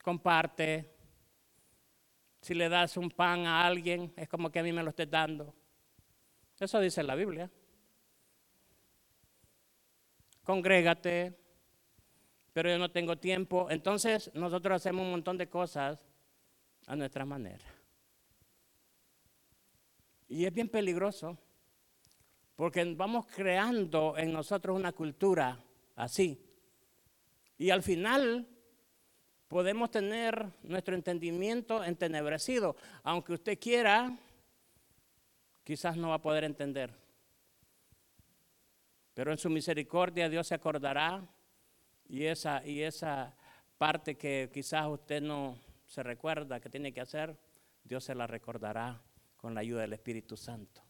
Speaker 1: comparte. Si le das un pan a alguien, es como que a mí me lo estés dando. Eso dice la Biblia congrégate, pero yo no tengo tiempo. Entonces nosotros hacemos un montón de cosas a nuestra manera. Y es bien peligroso, porque vamos creando en nosotros una cultura así. Y al final podemos tener nuestro entendimiento entenebrecido. Aunque usted quiera, quizás no va a poder entender. Pero en su misericordia Dios se acordará y esa, y esa parte que quizás usted no se recuerda que tiene que hacer, Dios se la recordará con la ayuda del Espíritu Santo.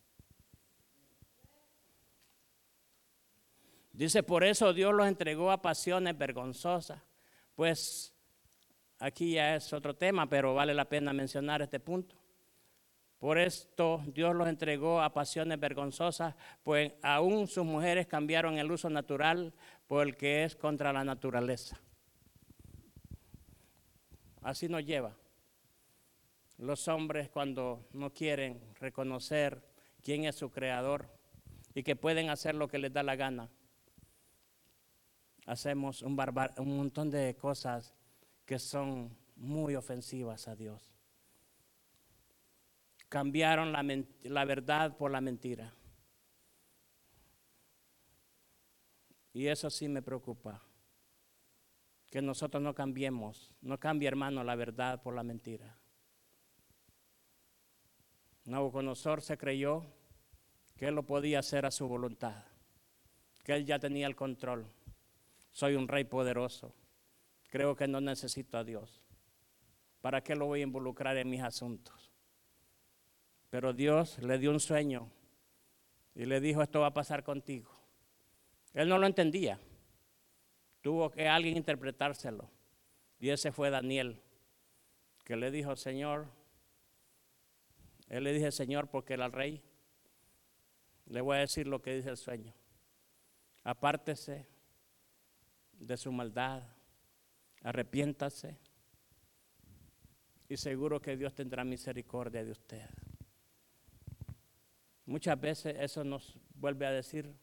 Speaker 1: Dice, por eso Dios los entregó a pasiones vergonzosas. Pues aquí ya es otro tema, pero vale la pena mencionar este punto. Por esto Dios los entregó a pasiones vergonzosas, pues aún sus mujeres cambiaron el uso natural por el que es contra la naturaleza. Así nos lleva. Los hombres cuando no quieren reconocer quién es su creador y que pueden hacer lo que les da la gana, hacemos un, un montón de cosas que son muy ofensivas a Dios cambiaron la, verdad por la mentira. Y eso sí me preocupa. Que nosotros no cambiemos, no cambie hermano la verdad por la mentira. Nabucodonosor se creyó que él lo podía hacer a su voluntad, que él ya tenía el control. Soy un rey poderoso, creo que no necesito a Dios. ¿Para qué lo voy a involucrar en mis asuntos? Pero Dios le dio un sueño y le dijo, esto va a pasar contigo. Él no lo entendía. Tuvo que alguien interpretárselo. Y ese fue Daniel, que le dijo, Señor, él le dije, Señor, porque era el rey, le voy a decir lo que dice el sueño. Apártese de su maldad, arrepiéntase y seguro que Dios tendrá misericordia de usted. Muchas veces eso nos vuelve a decir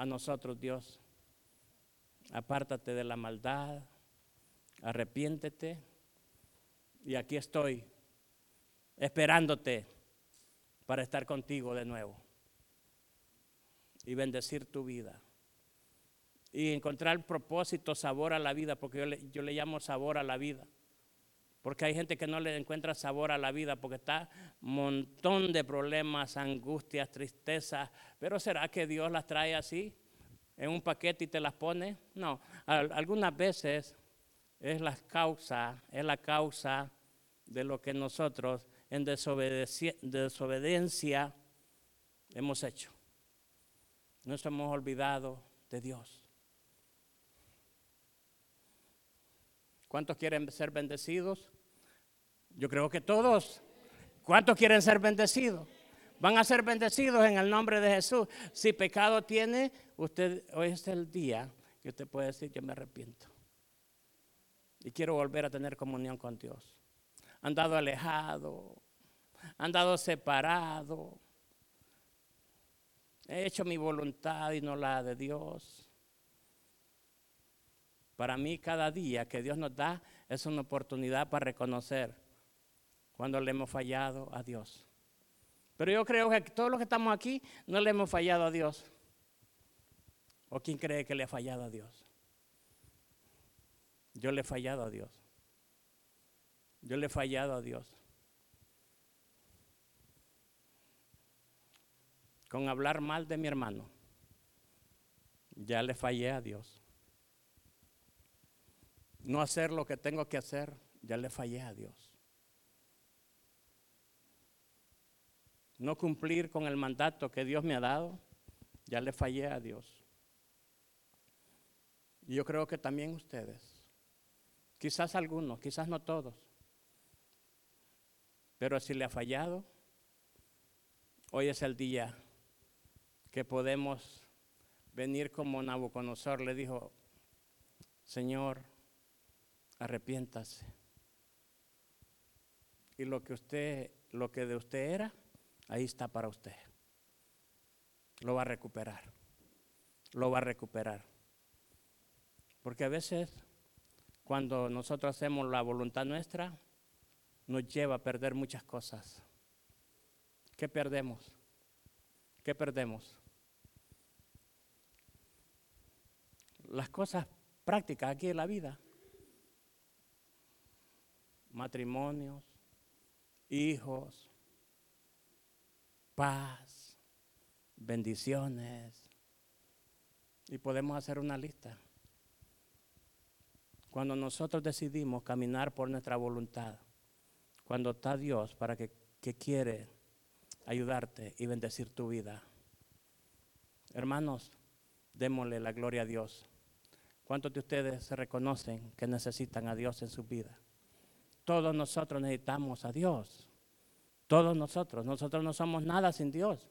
Speaker 1: a nosotros Dios, apártate de la maldad, arrepiéntete. Y aquí estoy esperándote para estar contigo de nuevo y bendecir tu vida. Y encontrar propósito, sabor a la vida, porque yo le, yo le llamo sabor a la vida. Porque hay gente que no le encuentra sabor a la vida porque está un montón de problemas, angustias, tristezas. Pero ¿será que Dios las trae así? En un paquete y te las pone? No, algunas veces es la causa, es la causa de lo que nosotros en desobediencia hemos hecho. Nos hemos olvidado de Dios. ¿Cuántos quieren ser bendecidos? Yo creo que todos. ¿Cuántos quieren ser bendecidos? Van a ser bendecidos en el nombre de Jesús. Si pecado tiene, usted hoy es el día que usted puede decir, yo me arrepiento. Y quiero volver a tener comunión con Dios. Andado alejado, andado separado. He hecho mi voluntad y no la de Dios. Para mí cada día que Dios nos da es una oportunidad para reconocer cuando le hemos fallado a Dios. Pero yo creo que todos los que estamos aquí no le hemos fallado a Dios. ¿O quién cree que le ha fallado a Dios? Yo le he fallado a Dios. Yo le he fallado a Dios. Con hablar mal de mi hermano. Ya le fallé a Dios no hacer lo que tengo que hacer, ya le fallé a Dios. No cumplir con el mandato que Dios me ha dado, ya le fallé a Dios. Y yo creo que también ustedes, quizás algunos, quizás no todos, pero si le ha fallado, hoy es el día que podemos venir como Nabucodonosor le dijo, Señor, arrepiéntase. Y lo que usted, lo que de usted era, ahí está para usted. Lo va a recuperar. Lo va a recuperar. Porque a veces cuando nosotros hacemos la voluntad nuestra, nos lleva a perder muchas cosas. ¿Qué perdemos? ¿Qué perdemos? Las cosas prácticas aquí en la vida matrimonios, hijos, paz, bendiciones. Y podemos hacer una lista. Cuando nosotros decidimos caminar por nuestra voluntad, cuando está Dios para que, que quiere ayudarte y bendecir tu vida. Hermanos, démosle la gloria a Dios. ¿Cuántos de ustedes se reconocen que necesitan a Dios en su vida? Todos nosotros necesitamos a Dios. Todos nosotros. Nosotros no somos nada sin Dios.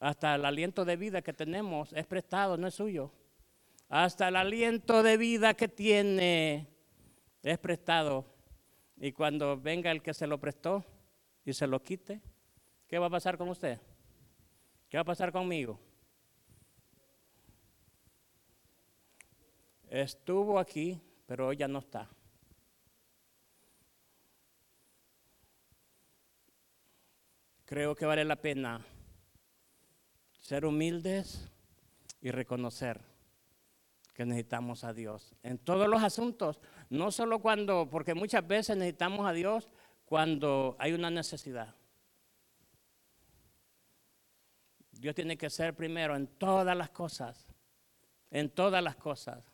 Speaker 1: Hasta el aliento de vida que tenemos es prestado, no es suyo. Hasta el aliento de vida que tiene es prestado. Y cuando venga el que se lo prestó y se lo quite, ¿qué va a pasar con usted? ¿Qué va a pasar conmigo? Estuvo aquí, pero hoy ya no está. Creo que vale la pena ser humildes y reconocer que necesitamos a Dios en todos los asuntos, no solo cuando, porque muchas veces necesitamos a Dios cuando hay una necesidad. Dios tiene que ser primero en todas las cosas, en todas las cosas.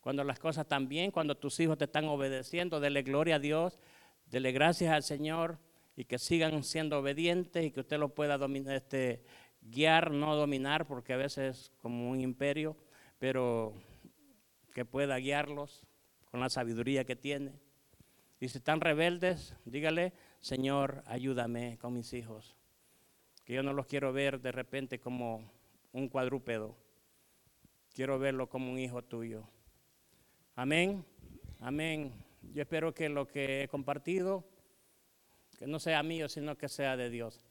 Speaker 1: Cuando las cosas están bien, cuando tus hijos te están obedeciendo, dele gloria a Dios, dele gracias al Señor y que sigan siendo obedientes y que usted lo pueda este, guiar, no dominar, porque a veces es como un imperio, pero que pueda guiarlos con la sabiduría que tiene. Y si están rebeldes, dígale, Señor, ayúdame con mis hijos, que yo no los quiero ver de repente como un cuadrúpedo, quiero verlo como un hijo tuyo. Amén, amén. Yo espero que lo que he compartido que no sea mío, sino que sea de Dios.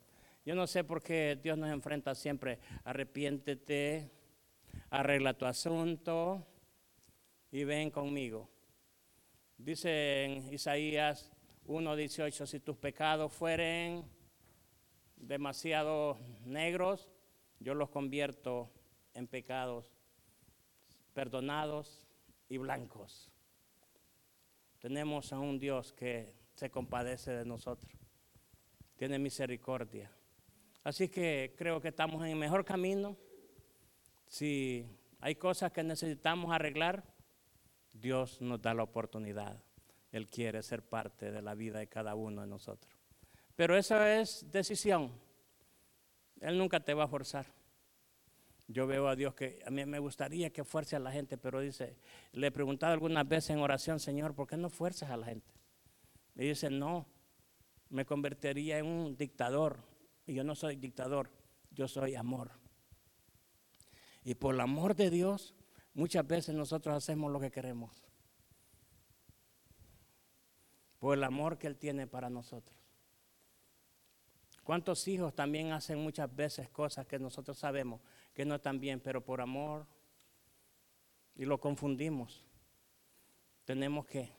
Speaker 1: Yo no sé por qué Dios nos enfrenta siempre, arrepiéntete, arregla tu asunto y ven conmigo. Dice en Isaías 1.18, si tus pecados fueren demasiado negros, yo los convierto en pecados perdonados y blancos. Tenemos a un Dios que se compadece de nosotros. Tiene misericordia. Así que creo que estamos en el mejor camino. Si hay cosas que necesitamos arreglar, Dios nos da la oportunidad. Él quiere ser parte de la vida de cada uno de nosotros. Pero esa es decisión. Él nunca te va a forzar. Yo veo a Dios que a mí me gustaría que fuerce a la gente, pero dice, le he preguntado algunas veces en oración, Señor, ¿por qué no fuerzas a la gente? Y dice, no, me convertiría en un dictador. Y yo no soy dictador, yo soy amor. Y por el amor de Dios, muchas veces nosotros hacemos lo que queremos. Por el amor que Él tiene para nosotros. ¿Cuántos hijos también hacen muchas veces cosas que nosotros sabemos que no están bien, pero por amor y lo confundimos? Tenemos que.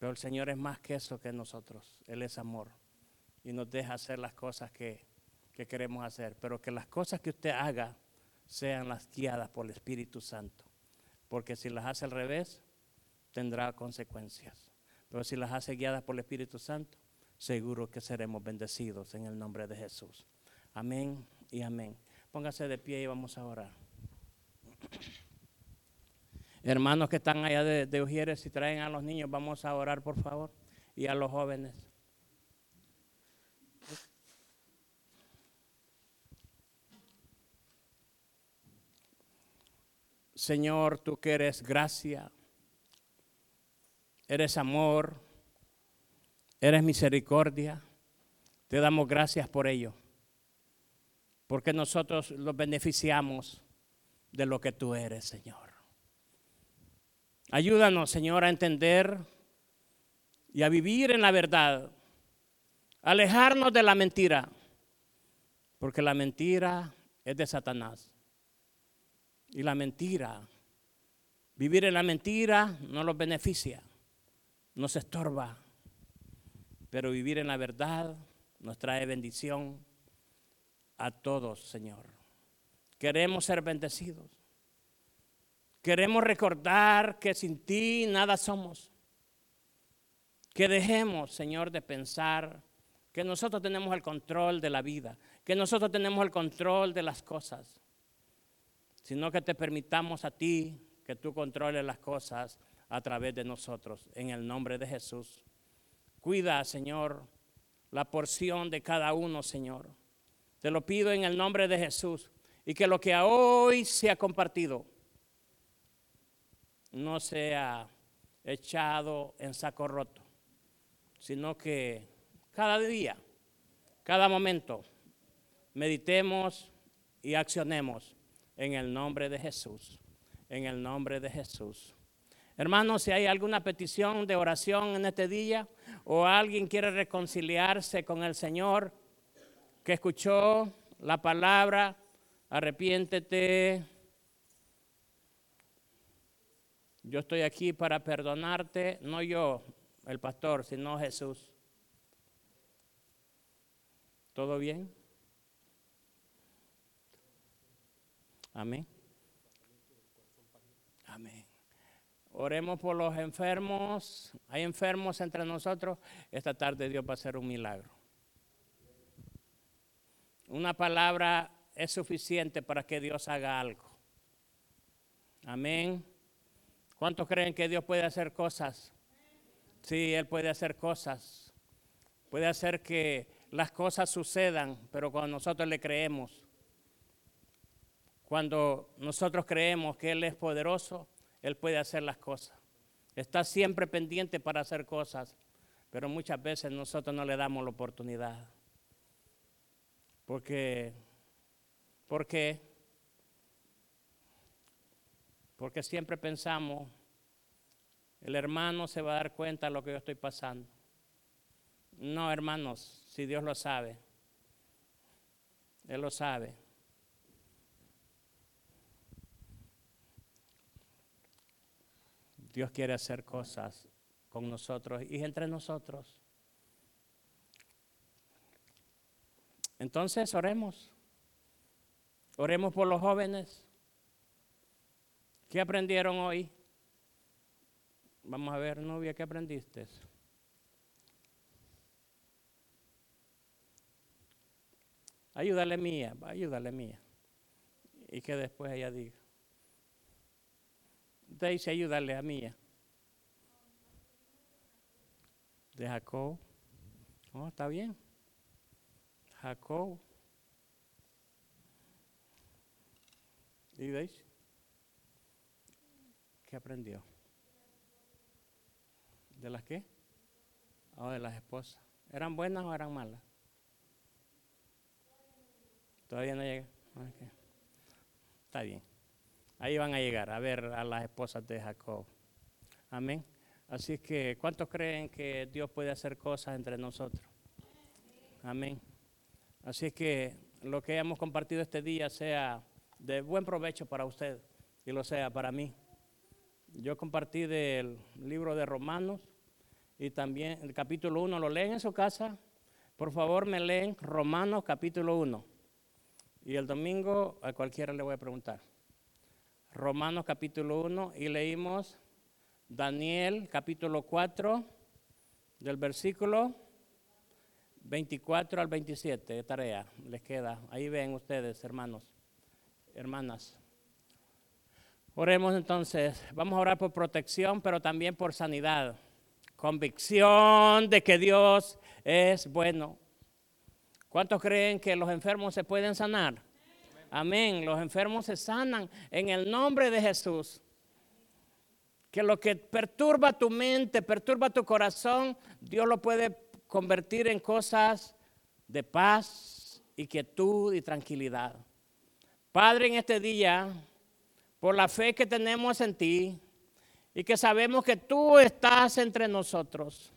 Speaker 1: Pero el Señor es más que eso que nosotros. Él es amor y nos deja hacer las cosas que, que queremos hacer. Pero que las cosas que usted haga sean las guiadas por el Espíritu Santo. Porque si las hace al revés, tendrá consecuencias. Pero si las hace guiadas por el Espíritu Santo, seguro que seremos bendecidos en el nombre de Jesús. Amén y amén. Póngase de pie y vamos a orar. Hermanos que están allá de, Ujieres, si traen a los niños, vamos a orar por favor. Y a los jóvenes. Señor, tú que eres gracia, eres amor, eres misericordia. Te damos gracias por ello, porque nosotros los beneficiamos de lo que tú eres, Señor. Ayúdanos, Señor, a entender y a vivir en la verdad, alejarnos de la mentira, porque la mentira es de Satanás. Y la mentira, vivir en la mentira no nos beneficia, nos estorba, pero vivir en la verdad nos trae bendición a todos, Señor. Queremos ser bendecidos. Queremos recordar que sin ti nada somos. Que dejemos, Señor, de pensar que nosotros tenemos el control de la vida, que nosotros tenemos el control de las cosas, sino que te permitamos a ti que tú controles las cosas a través de nosotros, en el nombre de Jesús. Cuida, Señor, la porción de cada uno, Señor. Te lo pido en el nombre de Jesús. Y que lo que hoy se ha compartido no sea echado en saco roto, sino que cada día, cada momento, meditemos y accionemos en el nombre de Jesús. En el nombre de Jesús. Hermanos, si hay alguna petición de oración en este día o alguien quiere reconciliarse con el Señor que escuchó la palabra, arrepiéntete. Yo estoy aquí para perdonarte, no yo, el pastor, sino Jesús. ¿Todo bien? Amén. Amén. Oremos por los enfermos. Hay enfermos entre nosotros. Esta tarde Dios va a hacer un milagro. Una palabra es suficiente para que Dios haga algo. Amén. ¿Cuántos creen que Dios puede hacer cosas? Sí, Él puede hacer cosas. Puede hacer que las cosas sucedan, pero cuando nosotros le creemos, cuando nosotros creemos que Él es poderoso, Él puede hacer las cosas. Está siempre pendiente para hacer cosas, pero muchas veces nosotros no le damos la oportunidad. Porque, ¿por qué? Porque siempre pensamos, el hermano se va a dar cuenta de lo que yo estoy pasando. No, hermanos, si Dios lo sabe, Él lo sabe. Dios quiere hacer cosas con nosotros y entre nosotros. Entonces oremos. Oremos por los jóvenes. ¿Qué aprendieron hoy? Vamos a ver, novia, ¿qué aprendiste? Ayúdale mía, ayúdale mía. Y que después ella diga. Usted dice, ayúdale a mía. De Jacob. Oh, está bien. Jacob. ¿Y veis? ¿Qué aprendió? ¿De las qué? Oh, de las esposas. ¿Eran buenas o eran malas? Todavía no llega. Ok. Está bien. Ahí van a llegar a ver a las esposas de Jacob. Amén. Así que, ¿cuántos creen que Dios puede hacer cosas entre nosotros? Amén. Así que lo que hemos compartido este día sea de buen provecho para usted y lo sea para mí. Yo compartí del libro de Romanos y también el capítulo 1. ¿Lo leen en su casa? Por favor, me leen Romanos capítulo 1. Y el domingo a cualquiera le voy a preguntar. Romanos capítulo 1 y leímos Daniel capítulo 4 del versículo 24 al 27 de tarea. Les queda. Ahí ven ustedes, hermanos, hermanas. Oremos entonces. Vamos a orar por protección, pero también por sanidad. Convicción de que Dios es bueno. ¿Cuántos creen que los enfermos se pueden sanar? Amén. Los enfermos se sanan en el nombre de Jesús. Que lo que perturba tu mente, perturba tu corazón, Dios lo puede convertir en cosas de paz y quietud y tranquilidad. Padre, en este día, por la fe que tenemos en ti y que sabemos que tú estás entre nosotros,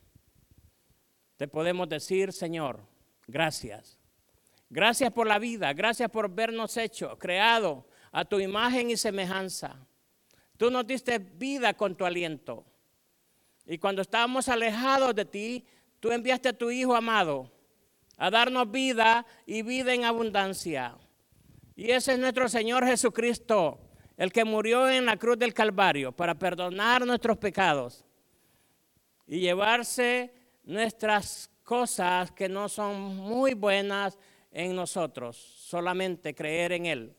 Speaker 1: te podemos decir, Señor, Gracias. Gracias por la vida, gracias por vernos hecho, creado a tu imagen y semejanza. Tú nos diste vida con tu aliento. Y cuando estábamos alejados de ti, tú enviaste a tu Hijo amado a darnos vida y vida en abundancia. Y ese es nuestro Señor Jesucristo, el que murió en la cruz del Calvario para perdonar nuestros pecados y llevarse nuestras cosas que no son muy buenas en nosotros, solamente creer en Él.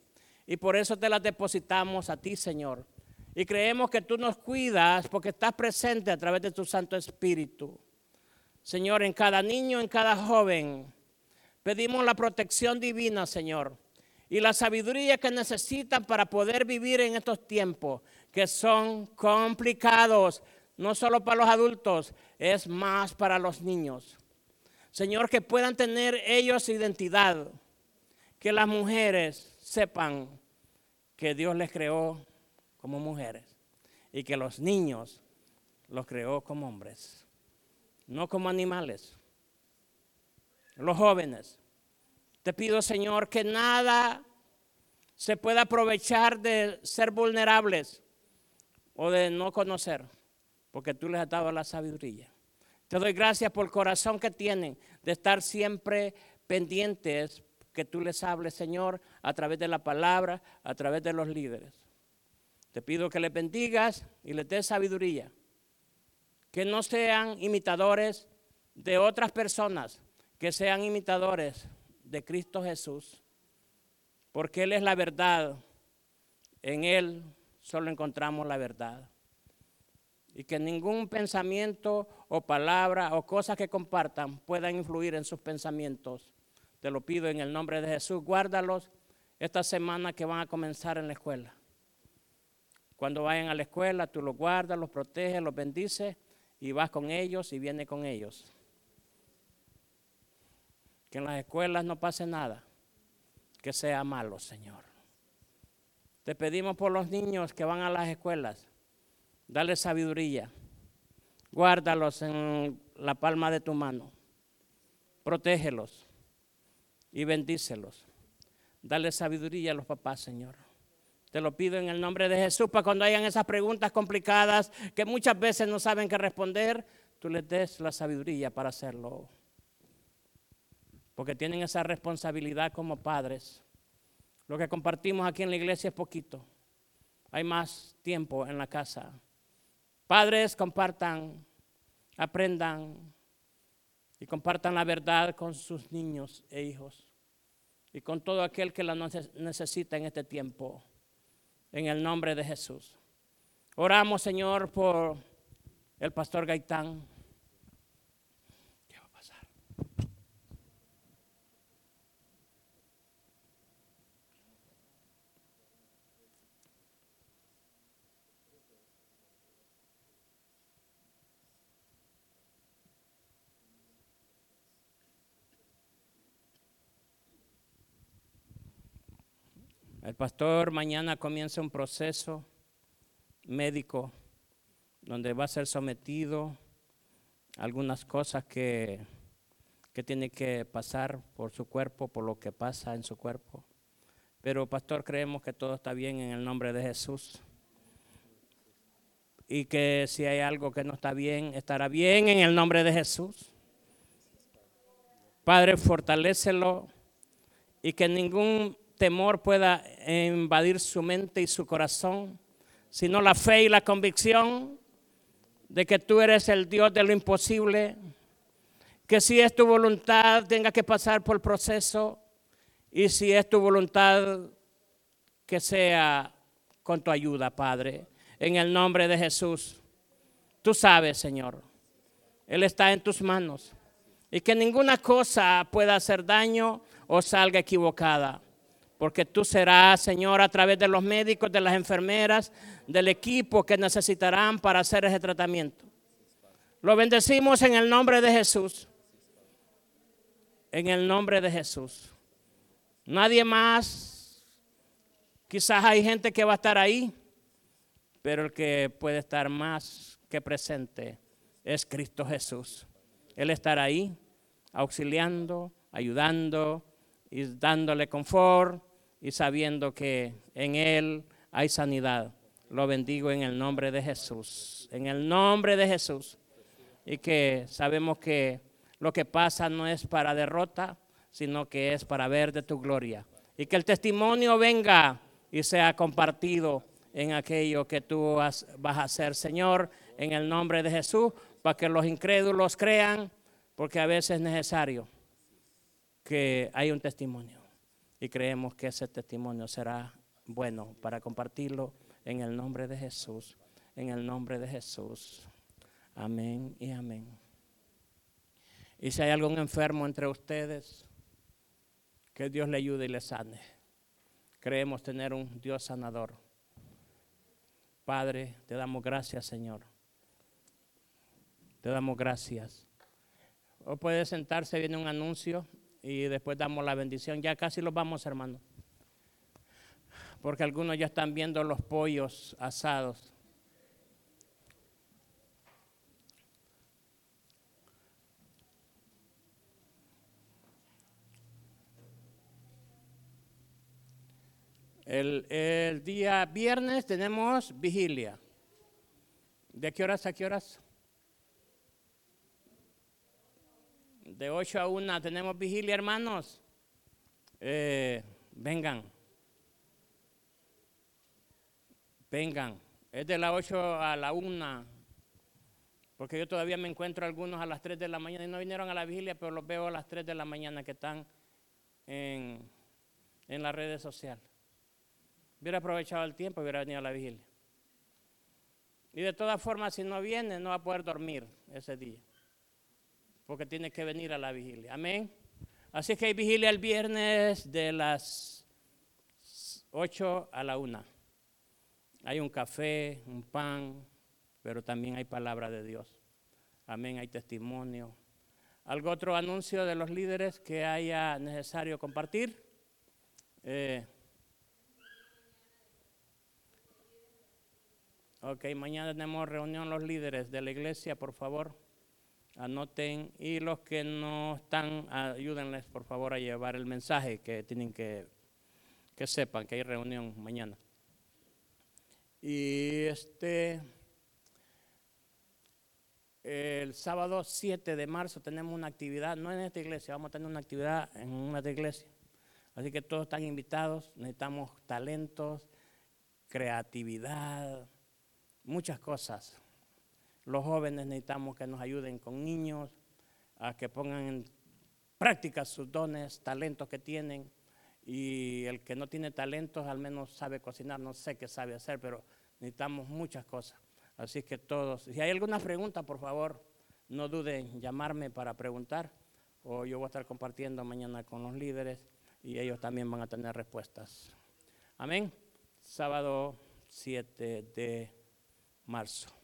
Speaker 1: Y por eso te las depositamos a ti, Señor. Y creemos que tú nos cuidas porque estás presente a través de tu Santo Espíritu. Señor, en cada niño, en cada joven, pedimos la protección divina, Señor, y la sabiduría que necesitan para poder vivir en estos tiempos que son complicados, no solo para los adultos, es más para los niños. Señor, que puedan tener ellos identidad, que las mujeres sepan que Dios les creó como mujeres y que los niños los creó como hombres, no como animales. Los jóvenes, te pido Señor que nada se pueda aprovechar de ser vulnerables o de no conocer, porque tú les has dado la sabiduría. Te doy gracias por el corazón que tienen de estar siempre pendientes que tú les hables, Señor, a través de la palabra, a través de los líderes. Te pido que les bendigas y les des sabiduría. Que no sean imitadores de otras personas, que sean imitadores de Cristo Jesús. Porque Él es la verdad. En Él solo encontramos la verdad y que ningún pensamiento o palabra o cosa que compartan puedan influir en sus pensamientos. Te lo pido en el nombre de Jesús. Guárdalos esta semana que van a comenzar en la escuela. Cuando vayan a la escuela, tú los guardas, los proteges, los bendices y vas con ellos y vienes con ellos. Que en las escuelas no pase nada, que sea malo, Señor. Te pedimos por los niños que van a las escuelas Dale sabiduría. Guárdalos en la palma de tu mano. Protégelos y bendícelos. Dale sabiduría a los papás, Señor. Te lo pido en el nombre de Jesús para cuando hayan esas preguntas complicadas que muchas veces no saben qué responder, tú les des la sabiduría para hacerlo. Porque tienen esa responsabilidad como padres. Lo que compartimos aquí en la iglesia es poquito. Hay más tiempo en la casa. Padres, compartan, aprendan y compartan la verdad con sus niños e hijos y con todo aquel que la necesita en este tiempo, en el nombre de Jesús. Oramos, Señor, por el pastor Gaitán. El pastor mañana comienza un proceso médico donde va a ser sometido a algunas cosas que, que tiene que pasar por su cuerpo, por lo que pasa en su cuerpo. Pero pastor, creemos que todo está bien en el nombre de Jesús. Y que si hay algo que no está bien, estará bien en el nombre de Jesús. Padre, fortalécelo y que ningún temor pueda invadir su mente y su corazón, sino la fe y la convicción de que tú eres el Dios de lo imposible, que si es tu voluntad tenga que pasar por el proceso y si es tu voluntad que sea con tu ayuda, Padre, en el nombre de Jesús. Tú sabes, Señor, Él está en tus manos y que ninguna cosa pueda hacer daño o salga equivocada. Porque tú serás, Señor, a través de los médicos, de las enfermeras, del equipo que necesitarán para hacer ese tratamiento. Lo bendecimos en el nombre de Jesús. En el nombre de Jesús. Nadie más. Quizás hay gente que va a estar ahí, pero el que puede estar más que presente es Cristo Jesús. Él estará ahí, auxiliando, ayudando y dándole confort y sabiendo que en Él hay sanidad. Lo bendigo en el nombre de Jesús, en el nombre de Jesús. Y que sabemos que lo que pasa no es para derrota, sino que es para ver de tu gloria. Y que el testimonio venga y sea compartido en aquello que tú vas a hacer, Señor, en el nombre de Jesús, para que los incrédulos crean, porque a veces es necesario que hay un testimonio. Y creemos que ese testimonio será bueno para compartirlo en el nombre de Jesús, en el nombre de Jesús. Amén y amén. Y si hay algún enfermo entre ustedes, que Dios le ayude y le sane. Creemos tener un Dios sanador. Padre, te damos gracias, Señor. Te damos gracias. O puede sentarse, viene un anuncio y después damos la bendición. Ya casi los vamos, hermano. Porque algunos ya están viendo los pollos asados. El, el, día viernes tenemos vigilia. ¿De qué horas a qué horas? De 8 a 1 tenemos vigilia, hermanos. Eh, vengan. Vengan. Es de las 8 a la 1. Porque yo todavía me encuentro algunos a las 3 de la mañana y no vinieron a la vigilia, pero los veo a las 3 de la mañana que están en, en las redes sociales. Hubiera aprovechado el tiempo y hubiera venido a la vigilia. Y de todas formas, si no viene, no va a poder dormir ese día porque tiene que venir a la vigilia. Amén. Así que hay vigilia el viernes de las 8 a la 1. Hay un café, un pan, pero también hay palabra de Dios. Amén, hay testimonio. ¿Algo otro anuncio de los líderes que haya necesario compartir? Eh, ok, mañana tenemos reunión los líderes de la iglesia, por favor anoten y los que no están, ayúdenles por favor a llevar el mensaje que tienen que, que sepan que hay reunión mañana. Y este, el sábado 7 de marzo tenemos una actividad, no en esta iglesia, vamos a tener una actividad en una iglesia. Así que todos están invitados, necesitamos talentos, creatividad, muchas cosas los jóvenes necesitamos que nos ayuden con niños, a que pongan en práctica sus dones, talentos que tienen. Y el que no tiene talentos al menos sabe cocinar, no sé qué sabe hacer, pero necesitamos muchas cosas. Así que todos, si hay alguna pregunta, por favor, no duden en llamarme para preguntar, o yo voy a estar compartiendo mañana con los líderes y ellos también van a tener respuestas. Amén. Sábado 7 de marzo.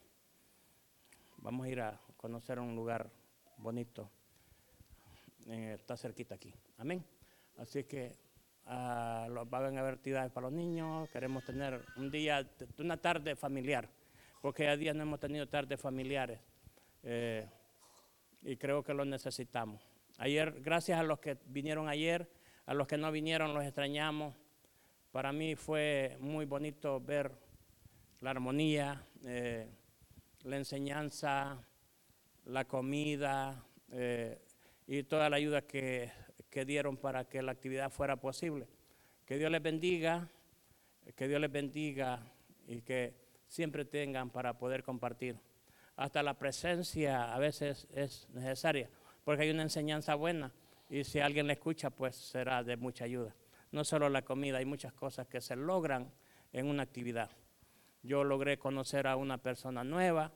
Speaker 1: Vamos a ir a conocer un lugar bonito. está cerquita aquí. Amén. Así que ah, los- va a haber actividades para los niños, queremos tener un día, una tarde familiar, porque a días no hemos tenido tardes familiares eh, y creo que lo necesitamos. Ayer, gracias a los que vinieron ayer, a los que no vinieron los extrañamos. Para mí fue muy bonito ver la armonía, eh, la enseñanza, la comida eh, y toda la ayuda que, que dieron para que la actividad fuera posible. Que Dios les bendiga, que Dios les bendiga y que siempre tengan para poder compartir. Hasta la presencia a veces es necesaria, porque hay una enseñanza buena y si alguien la escucha, pues será de mucha ayuda. No solo la comida, hay muchas cosas que se logran en una actividad. Yo logré conocer a una persona nueva,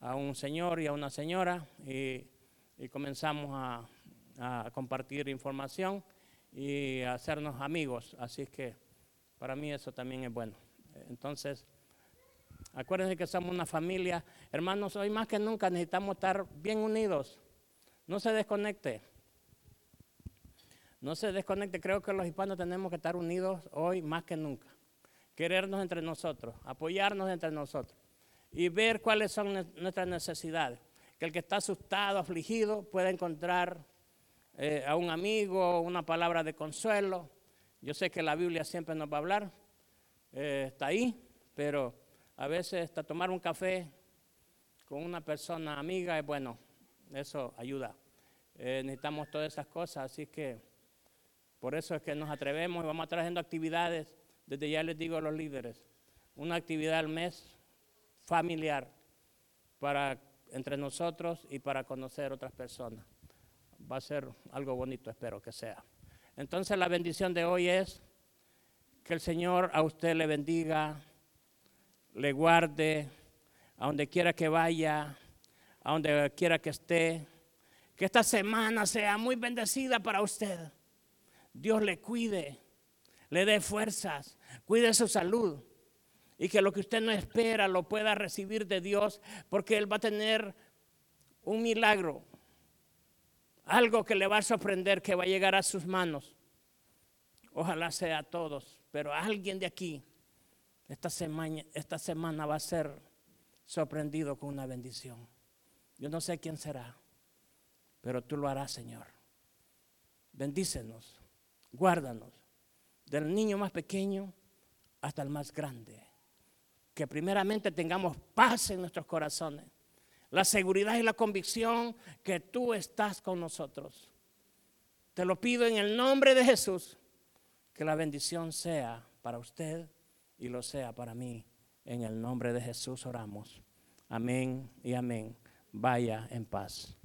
Speaker 1: a un señor y a una señora, y, comenzamos a, a compartir información y a hacernos amigos. Así que para mí eso también es bueno. Entonces, acuérdense que somos una familia. Hermanos, hoy más que nunca necesitamos estar bien unidos. No se desconecte. No se desconecte. Creo que los hispanos tenemos que estar unidos hoy más que nunca. Querernos entre nosotros, apoyarnos entre nosotros y ver cuáles son nuestras necesidades. Que el que está asustado, afligido, pueda encontrar eh, a un amigo, una palabra de consuelo. Yo sé que la Biblia siempre nos va a hablar, eh, está ahí, pero a veces hasta tomar un café con una persona amiga es bueno, eso ayuda. Eh, necesitamos todas esas cosas, así que por eso es que nos atrevemos y vamos trayendo actividades, desde ya les digo a los líderes, una actividad al mes familiar para entre nosotros y para conocer otras personas. Va a ser algo bonito, espero que sea. Entonces la bendición de hoy es que el Señor a usted le bendiga, le guarde, a donde quiera que vaya, a donde quiera que esté. Que esta semana sea muy bendecida para usted. Dios le cuide, le dé fuerzas, cuide su salud y que lo que usted no espera lo pueda recibir de Dios porque Él va a tener un milagro, algo que le va a sorprender, que va a llegar a sus manos. Ojalá sea a todos, pero alguien de aquí esta semana, esta semana va a ser sorprendido con una bendición. Yo no sé quién será, pero tú lo harás, Señor. Bendícenos, guárdanos, del niño más pequeño hasta el más grande. Que primeramente tengamos paz en nuestros corazones, la seguridad y la convicción que tú estás con nosotros. Te lo pido en el nombre de Jesús, que la bendición sea para usted y lo sea para mí. En el nombre de Jesús oramos. Amén y amén. Vaya en paz.